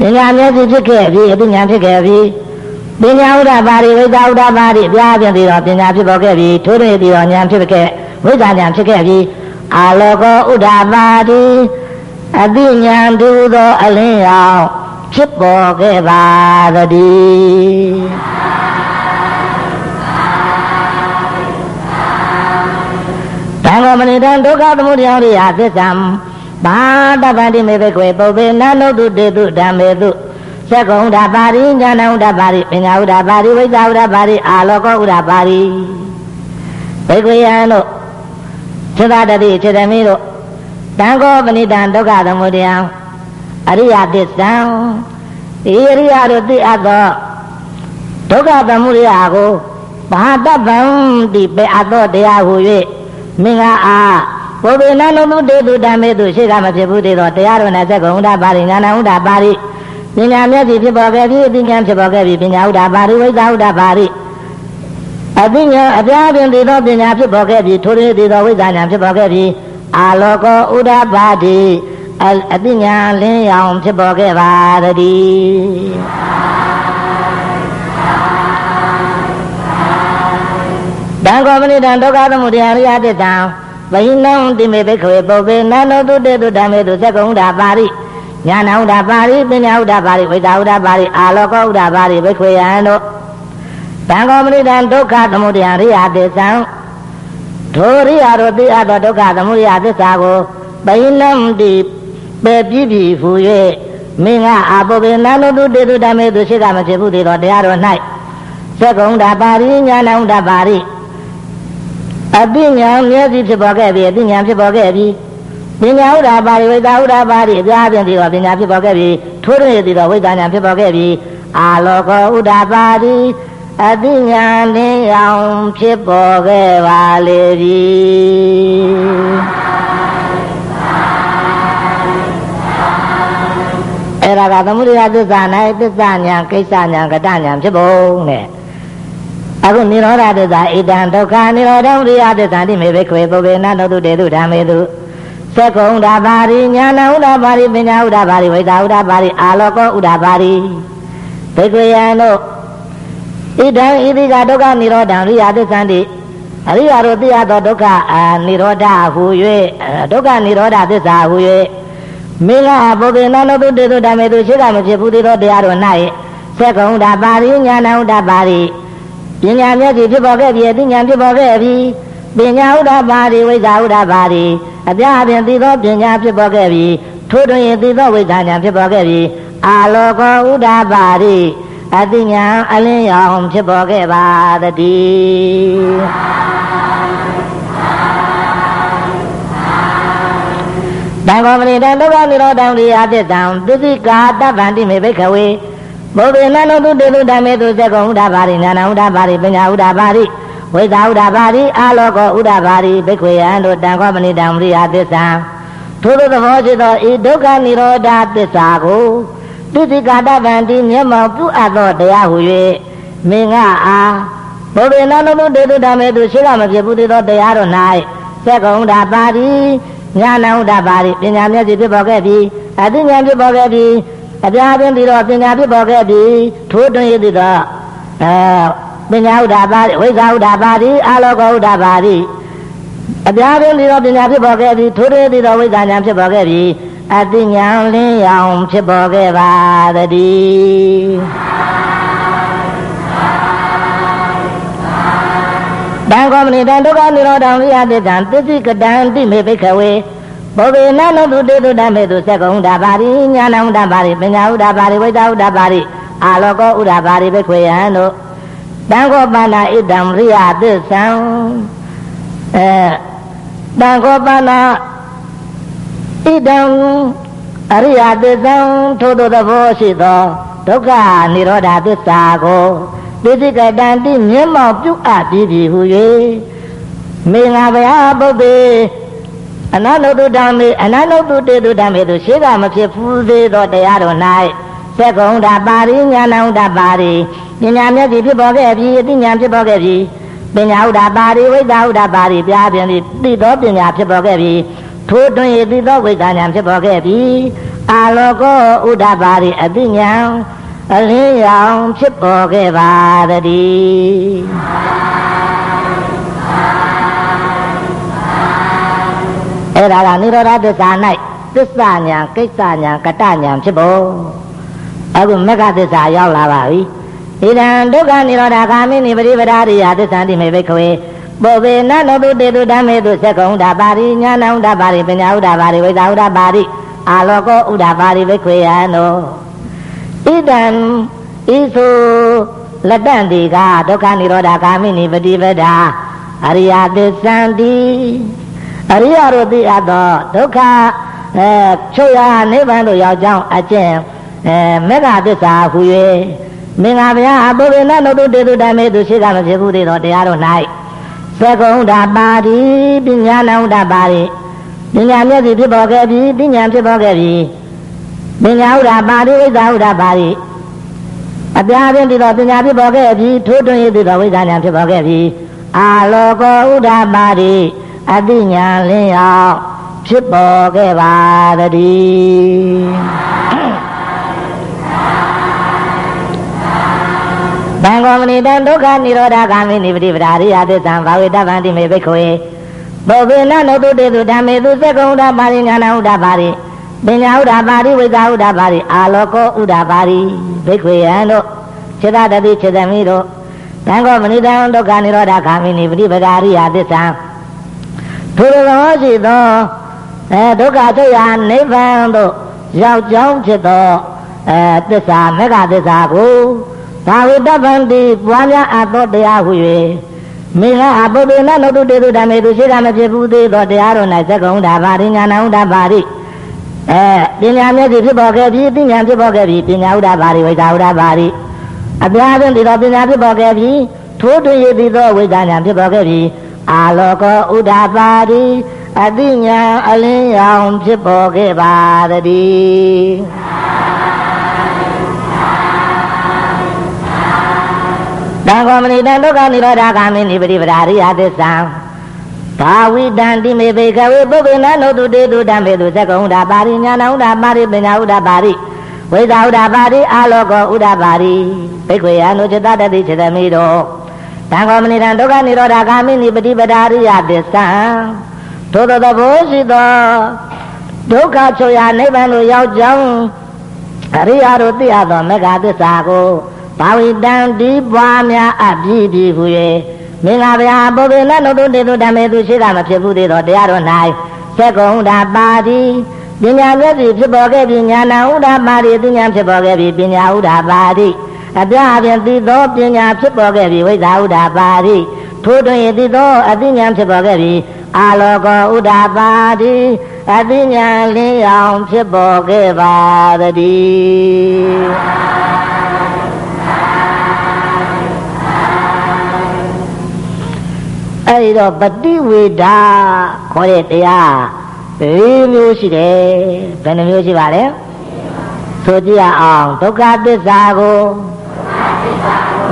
ပညာမျက်စိဖြစ်ခဲ့ပြီအပညာဖြစ်ခဲ့ပြီပညာဥဒ္ဒပါရိဝိဇ္ဇာဥဒ္ဒပါရိပြားပြန်ပြီးတော့ပညာဖြစ်ပေါ်ခဲ့ပြီထိုးရပြီးတော့ဉာဏ်ဖြစ်ခဲ့ဝိဇ္ဇာဉာဏ်ဖြစ်ခဲ့ပြီအာလောကောဥဒ္ဓပါတိအတိညာတူသောအလင်းရောင်ဖြစ်ပေါ်ခဲ့ပါတည်းတံဃောမနိတံဒုက္ခသမုဒယရိယသစ္ဆံ ဘာတပန္တိမေဘကွေပုဗ္ဗေနနုတုတေတုဓမ္မေတုသက္ကုံဓပါရိညာဏဥဒပါရိပညာဥဒပါရိဝိဇ္ဇာဥဒပါရိအာလောကောဥဒပါရိဘေကွေယံတို့သစ္စာတတိစေတမိတို့တံဃောပဏိတံဒုက္ခသမုဒယံအရိယသစ္ဆံဒီအရိယတို့သိအပ်သောဒုက္ခသမုဒယကိုဘာတပံတိပေအပ်သောတရားဟု၍မင်္ဂအား ဘုဗ္ဗေနနုတုတေတုဓမ္မေတုရှိကမဖြစ်ဘူးတေတော့တရားတော်နဲ့သက်ကုန်ဥဒ္ဒပါရိညာဏဥဒ္ဒပါရိပညာမျက်စိဖြစ်ပေါ်ခဲ့ပြီအသိဉာဏ်ဖြစ်ပေါ်ခဲ့ပြီပညာဥဒ္ဒပါရိဝိဇ္ဇာဥဒ္ဒပါရိအသိဉာဏ်အပြားပင်သိသောပညာဖြစ်ပေါ်ခဲ့ပြီထိုရသိသောဝိဇ္ဇာဉာဏ်ဖြစ်ပေါ်ခဲ့ပြီအာလောကောဥဒ္ဒပါတိအသိဉာဏ်လင်းရောင်ဖြစ်ပေါ်ခဲ့ပါတည်းတံခောပဏိတံဒုက္ခသမုဒယရိယတတံ ဝိနံတိမေဘိခဝေပုဗ္ဗေနန္တောတုတေတုဓမ္မေတုသက္ကုံဒပါရိညာဏဥဒပါရိပညာဥဒပါရိဝိတာဥဒပါရိအာလောကောဥဒပါရိဘိခွေယံတို့တံခောပဏိတံဒုက္ခသမုဒယရိယတတံဒိုရိယတို့သိအပ်သောဒုက္ခသမုဒယသစ္စာကိုဝိနံတိပေပြည့်ပြီဟူ၍မင်းကအပုဗ္ဗေနန္တောတုတေတုဓမ္မေတုရှိကမဖြစ်ဘူးသေးတော့တရားတော်၌သက္ကုံဒပါရိညာဏဥဒပါရိ အပညာမျက်စိဖြစ်ပေါ်ခဲ့ပြီအပညာဖြစ်ပေါ်ခဲ့ပြီပညာဥဒ္ဓပါရိဝိသဥဒ္ဓပါရိအပြားပြင်ပြီးတော့ပညာဖြစ်ပေါ်ခဲ့ပြီထိုးရည်ပြီးတော့ဝိသညာဖြစ်ပေါ်ခဲ့ပြီအာလောကောဥဒ္ဓပါရိအပညာလင်းအောင်ဖြစ်ပေါ်ခဲ့ပါလေပြီအဲ့ဒါကသမုဒိယသစ္စာ၌သစ္စာညာကိစ္စညာကတညာဖြစ်ပုံတဲ့ အခုနိရောဓသစ္စာဣဒံဒုက္ခနိရောဓရိယသစ္စာတိမေဘိခွေပုဗ္ဗေနသောတုတေတုဓမ္မေတုသက္ကုံဓာပါရိညာဏဥဒ္ဓပါရိပညာဥဒ္ဓပါရိဝိသဥဒ္ဓပါရိအာလောကောဥဒ္ဓပါရိဘိက္ခယံတို့ဣဒံဣတိကဒုက္ခနိရောဓရိယသစ္စာတိအရိယာတို့သိရသောဒုက္ခအာနိရောဓဟူ၍ဒုက္ခနိရောဓသစ္စာဟူ၍မေဃပုဗ္ဗေနသောတုတေတုဓမ္မေတုရှိကမဖြစ်ဘူးသေးသောတရားတို့၌သက္ကုံဓာပါရိညာဏဥဒ္ဓပါရိ ပညာမျက်စိဖြစ်ပေါ်ခဲ့ပြီအသိဉာဏ်ဖြစ်ပေါ်ခဲ့ပြီပညာဥဒ္ဓပါရိဝိဇ္ဇာဥဒ္ဓပါရိအပြားအပြင်သိသောပညာဖြစ်ပေါ်ခဲ့ပြီထို့တွင်သိသောဝိဇ္ဇာဉာဏ်ဖြစ်ပေါ်ခဲ့ပြီအာလောကောဥဒ္ဓပါရိအသိဉာဏ်အလင်းရောင်ဖြစ်ပေါ်ခဲ့ပါတည်းတံဃောပရိတံဒုက္ခនិရောဓံရိယာတတံသစ္စိကာတဗ္ဗန္တိမေဘိခဝေ ဘုဒ္ဓနာနုတုတေတုဓမ္မေတုသက္ကုံဥဒ္ဓပါရိညာဏဥဒ္ဓပါရိပညာဥဒ္ဓပါရိဝိဇာဥဒ္ဓပါရိအာလောကောဥဒ္ဓပါရိဘိက္ခွေယံတို့တံခောမဏိတံမရိယသစ္စာထိုသို့သဘောရှိသောဤဒုက္ခនិရောဓသစ္စာကိုတိတိကာတဗန္တိမျက်မှောက်ပြုအပ်သောတရားဟု၍မင်္ဂအားဘုဒ္ဓနာနုတုတေတုဓမ္မေတုရှိကမဖြစ်ဘူးသောတရားတို့၌သက္ကုံဥဒ္ဓပါရိညာဏဥဒ္ဓပါရိပညာမျက်စိဖြစ်ပေါ်ခဲ့ပြီးအသိဉာဏ်ဖြစ်ပေါ်ခဲ့ပြီး အပြားပင်ပြီးတော့ပညာဖြစ်ပေါ်ခဲ့ပြီထိုးတွင်ရသည်တော့အဲပညာဥဒ္ဓပါဝိဇ္ဇာဥဒ္ဓပါတိအာလောကဥဒ္ဓပါတိအပြားပင်ပြီးတော့ပညာဖြစ်ပေါ်ခဲ့ပြီထိုးတွင်ရသည်တော့ဝိဇ္ဇာဉာဏ်ဖြစ်ပေါ်ခဲ့ပြီအတိညာလင်းရောင်ဖြစ်ပေါ်ခဲ့ပါတည်းတံကောမနိတံဒုက္ခនិရောဓံဝိယတိတံသစ္စိကတံတိမေဘိခဝေ ဘောဘေနနတုတေတုဓမ္မေတုသက္ကုံဓာပါရိညာဏဥဒ္ဓပါရိပညာဥဒ္ဓပါရိဝိတ္တဥဒ္ဓပါရိအာလောကောဥဒ္ဓပါရိဘိခွေယံတို့တံခောပါဏဣဒံရိယသစ္ဆံအဲတံခောပါဏဣဒံအရိယသစ္ဆံထို့သောသဘောရှိသောဒုက္ခនិရောဓသစ္စာကိုတိတိကတံတိမြင့်မောက်ပြုအပ်ပြီးပြီဟု၍မေငါဗျာပုပ္ပေ အနန္တုဓမ္မေအနန္တုတေတုဓမ္မေသူရှိကမဖြစ်ဘူးသေးသောတရားတော်၌သက္ကုံဓာပါရိညာဏဥဒ္ဓပါရိပညာမျက်စိဖြစ်ပေါ်ခဲ့ပြီအသိဉာဏ်ဖြစ်ပေါ်ခဲ့ပြီပညာဥဒ္ဓပါရိဝိဇ္ဇာဥဒ္ဓပါရိပြားပြင်ပြီးသိသောပညာဖြစ်ပေါ်ခဲ့ပြီထိုတွင်သိသောဝိဇ္ဇာဉာဏ်ဖြစ်ပေါ်ခဲ့ပြီအာလောကောဥဒ္ဓပါရိအသိဉာဏ်အလင်းရောင်ဖြစ်ပေါ်ခဲ့ပါတည်း ဒါကနိရောဓသစ္စာ၌သစ္စာညာကိစ္စညာကတညာဖြစ်ဖို့အခုမက္ခသစ္စာရောက်လာပါပြီဣဒံဒုက္ခនិရောဓဂာမိနိပရိပဒါရိယသစ္စာတိမေဘိခဝေပုဗ္ဗေနနောတုတေတုဓမ္မေတုသက္ကုံဒပါရိညာဏဥဒပါရိပညာဥဒပါရိဝိဇာဥဒပါရိအာလောကောဥဒပါရိဘိခဝေယံနောဣဒံဤသိုလက်တန့်ဒီကဒုက္ခនិရောဓဂာမိနိပฏิပဒါအရိယသစ္ဆန္တိ အရိယတို့သိအပ်သောဒုက္ခအဲချုပ်ရနိဗ္ဗာန်သို့ရောက်ကြောင်းအကျင့်အဲမေဃသစ္စာဟူ၍မင်္ဂဗျာအပုရိနနုတုတေတုဓမ္မေသူရှိကမဖြစ်ဘူးသေးသောတရားတို့၌သကုံဓာပါတိပညာနံဓာပါတိပညာမျက်စိဖြစ်ပေါ်ခဲ့ပြီပညာဖြစ်ပေါ်ခဲ့ပြီပညာဥဒ္ဓပါတိဝိဇ္ဇာဥဒ္ဓပါတိအပြားဖြင့်ဒီတော့ပညာဖြစ်ပေါ်ခဲ့ပြီထိုးထွင်းရသည်တော့ဝိဇ္ဇာဉာဏ်ဖြစ်ပေါ်ခဲ့ပြီအာလောကောဥဒ္ဓပါတိ အတိညာလင်းရောက်ဖြစ်ပေါ်ခဲ့ပါတည်းဘံကောမဏိတံဒုက္ခនិရောဓဂာမိနိပတိပဒါရိယသစ္ဆံဘာဝေတဗန္တိမေဘိက္ခဝေဘောဂေနနုတုတေတုဓမ္မေသူသက္ကုံဥဒပါရိညာဏဥဒပါရိပညာဥဒပါရိဝိဇာဥဒပါရိအာလောကောဥဒပါရိဘိက္ခဝေယံတို့ခြေသာတတိခြေသမီးတို့ဘံကောမဏိတံဒုက္ခនិရောဓဂာမိနိပတိပဒါရိယသစ္ဆံ ထိုလိုသောရှိသောအဲဒုက္ခချုပ်ရာနိဗ္ဗာန်သို့ရောက်ကြောင်းဖြစ်သောအဲသစ္စာမေဃသစ္စာကိုဘာဝိတပံတိပွားများအပ်သောတရားဟု၍မိဟအပုပ္ပေနနုတုတေတုဓမ္မေသူရှိကမဖြစ်ဘူးသေးသောတရားတော်၌သက္ကုံဓာပါရိညာဏဥဒ္ဓပါရိအဲပညာမျက်စိဖြစ်ပေါ်ခဲ့ပြီပညာဖြစ်ပေါ်ခဲ့ပြီပညာဥဒ္ဓပါရိဝိဇ္ဇာဥဒ္ဓပါရိအပြားဖြင့်ဒီတော်ပညာဖြစ်ပေါ်ခဲ့ပြီထိုးထွင်းရသည်သောဝိဇ္ဇာဉာဏ်ဖြစ်ပေါ်ခဲ့ပြီ အာလောကောဥဒ္ဓပါရိအတိညာအလင်းရောင်ဖြစ်ပေါ်ခဲ့ပါတည်းတံခောမဏိတံဒုက္ခនិရောဓဂာမိနိပရိပဒါရိယသစ္ဆံဘာဝိတံတိမေဘေကဝေပုဗ္ဗေနနုတုတေတုဓမ္မေတုသက္ကုံဥဒပါရိညာဏဥဒပါရိပညာဥဒပါရိဝိဇာဥဒပါရိအာလောကောဥဒပါရိဘိက္ခွေယနုจิตတတိจิตမိတော တံခောမဏိတံဒုက္ခនិရောဓဂာမိနိပရိပဒါရိယသစ္ဆံထိုသောသဘောရှိသောဒုက္ခချုပ်ရာနိဗ္ဗာန်သို့ရောက်ကြောင်းအရိယာတို့သိရသောမေဃသစ္စာကိုဘာဝိတံဒီပွားများအပြည့်ပြည့်ဟူ၍မင်္ဂဗျာပုဗ္ဗေနနုတုတေတုဓမ္မေသူရှိကမဖြစ်ဘူးသေးတော့တရားတော်၌သက္ကုံဓာပါတိပညာမျက်စိဖြစ်ပေါ်ခဲ့ပြီးညာနာဥဒ္ဓပါတိပညာဖြစ်ပေါ်ခဲ့ပြီးပညာဥဒ္ဓပါတိ အပြအပြင်သိသောပညာဖြစ်ပေါ်ခဲ့ပြီးဝိဇ္ဇာဥဒ္ဓပါတိထို့တွင်သိသောအသိဉာဏ်ဖြစ်ပေါ်ခဲ့ပြီးအာလောကောဥဒ္ဓပါတိအသိဉာဏ်လင်းအောင်ဖြစ်ပေါ်ခဲ့ပါတည်းအဲ့ဒီတော့ပฏิဝေဒခေါ်တဲ့တရား၄မျိုးရှိတယ်ဘယ်နှမျိုးရှိပါလဲဆိုကြည့်အောင်ဒုက္ခသစ္စာကို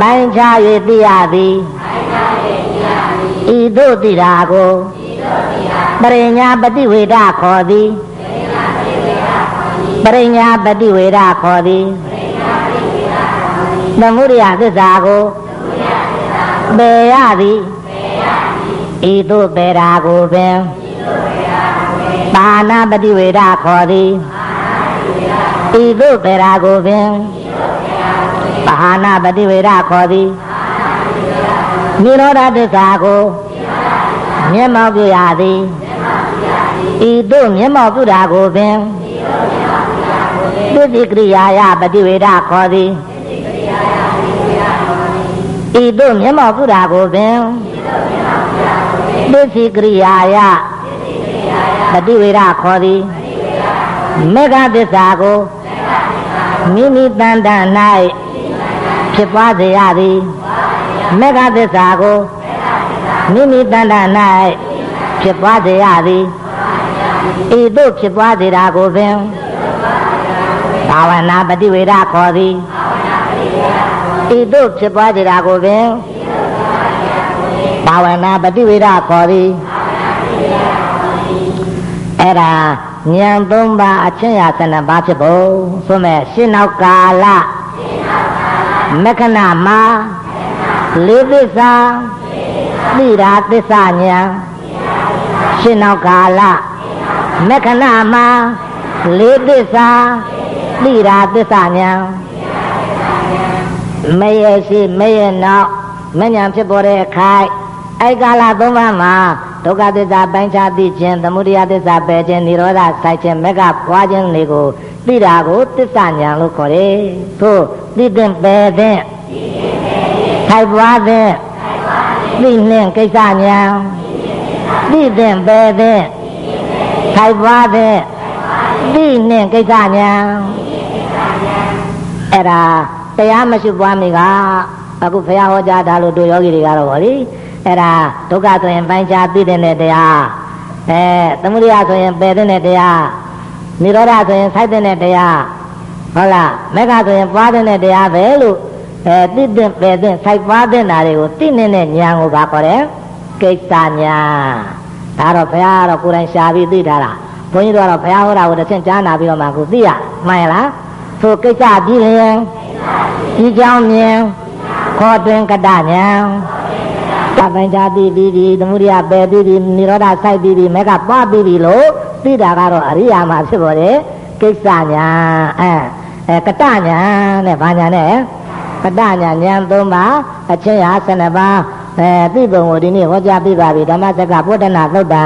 ပိုင်းခြား၍သိရသည်ဤသို့သိတာကိုပရိညာပฏิဝေဒခေါ်သည်ပရိညာပฏิဝေဒခေါ်သည်သမုဒယသစ္စာကိုပယ်ရသည်ဤသို့ပေရာကိုပင်ပါဏပတိဝေဒခေါ်သည်ဤသို့ပေရာကိုပင် ပါဏပတိဝေဒခေါ်သည်နိရောဓသစ္စာကိုမျက်မှောက်ပြုရသည်ဤသို့မျက်မှောက်ပြုတာကိုပင်သစ္စိကရိယာယပတိဝေဒခေါ်သည်ဤသို့မျက်မှောက်ပြုတာကိုပင်ပစ္စည်းကရိယာယပฏิဝေဒခေါ်သည်မေဃသစ္စာကိုမိမိတန်တန်၌ ဖြစ်ပွားစေရသည်မေဃသစ္စာကိုမိမိတန်တန်၌ဖြစ်ပွားစေရသည်ဤသို့ဖြစ်ပွားစေတာကိုပင်ဘာဝနာပฏิဝေဒခေါ်သည်ဤသို့ဖြစ်ပွားစေတာကိုပင်ဘာဝနာပฏิဝေဒခေါ်သည်အဲ့ဒါဉာဏ်သုံးပါအချင်းရာ12ပါးဖြစ်ဖို့ဆိုမဲ့ရှင်းနောက်ကာလ မက္ခဏမှာလေးသစ္စာသိတာသစ္စာဉာဏ်ရှင်းနောက်ကာလမက္ခဏမှာလေးသစ္စာသိတာသစ္စာညာမရဲ့ရှိမရဲ့နောက်မဉ္ဇဉ်ဖြစ်ပေါ်တဲ့ခိုက်အိုက်ကာလသုံးပါးမှာဒုက္ခသစ္စာပိုင်းခြားသိခြင်းသမုဒယသစ္စာပယ်ခြင်းនិရောဓဆိုင်ခြင်းမက္ခပွားခြင်းတွေကို သိတာကိုသစ္စာညာလို့ခေါ်တယ်။သို့သိတဲ့ပယ်တဲ့ထိုက်ပွားတဲ့သိနှင့်ကိစ္စညာသိတဲ့ပယ်တဲ့ထိုက်ပွားတဲ့သိနှင့်ကိစ္စညာအဲ့ဒါတရားမရှိပွားမိကအခုဘုရားဟောကြားတာလို့တို့ယောဂီတွေကတော့ဗောလေအဲ့ဒါဒုက္ခဆိုရင်ပိုင်းခြားသိတဲ့တရားအဲသမုဒယဆိုရင်ပယ်တဲ့တရား និရောဓဆိုရင်ဆိုက်တဲ့တရားဟုတ်လားမက္ခဆိုရင်ပွားတဲ့တရားပဲလို့အဲသိတဲ့ပယ်တဲ့ဆိုက်ပွားတဲ့နာတွေကိုသိနေတဲ့ဉာဏ်ကိုပါခေါ်တယ်ကိစ္စညာဒါတော့ဘုရားကတော့ကိုယ်တိုင်ရှားပြီးသိထားတာဘုန်းကြီးတို့ကတော့ဘုရားဟောတာကိုတစ်ဆင့်ကြားနာပြီးတော့မှကိုသိရမှန်လားဆိုကိစ္စပြီးရင်ဒီကြောင့်မြင်ခေါ်တွင်ကတညာသဗ္ဗญ္ဇာတိပြီးပြီသမုဒိယပယ်ပြီးပြီនិရောဓစိုက်ပြီးပြီမဲကပွားပြီးပြီလို့ သိတာကတော့အရိယာမှာဖြစ်ပေါ်တယ်ကိစ္စညာအဲအဲကတညာနဲ့ဘာညာနဲ့ကတညာညာသုံးပါအချင်းရာ12ပါးအဲသိပုံကိုဒီနေ့ဟောကြားပြပါပြီဓမ္မစက္ကပုဒ္ဒနာသုတ်တံ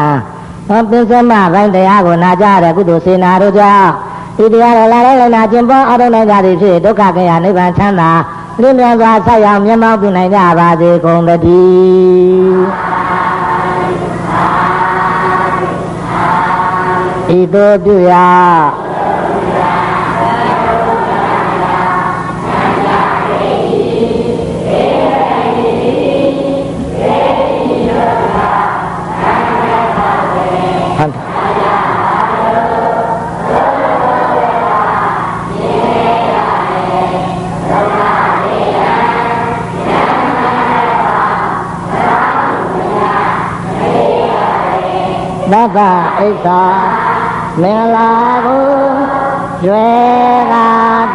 ဟောပင်စမဘိုင်းတရားကိုနာကြရတဲ့ကုသိုလ်စေနာတို့ကြောင့်ဒီတရားတော်လာတဲ့လည်းနာကျင်ပေါ်အထုံးနိုင်ကြသည်ဖြစ်ဒုက္ခကရနိဗ္ဗာန်ချမ်းသာပြင်းပြန်စွာဆက်ရောက်မျက်မှောက်ပြုနိုင်ကြပါစေကုန်သတည်း ဤသို့ပြုရာသဗ္ဗဣစ္ဆာ မင်္ဂလာကိုရွယ်ကာ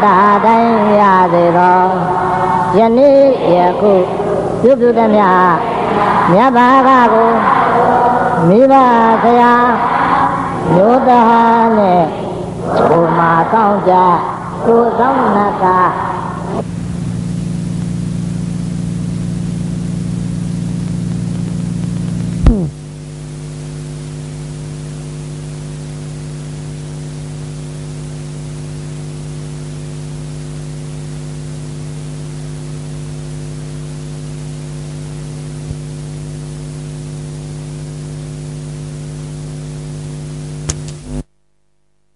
တာတိုင်းရစေသောယနေ့ယခုပြုပြုသည်များမြတ်ဘာကကိုမိဘဆရာမျိုးသားနဲ့ကိုမာကောင်းကြကိုဆောင်နက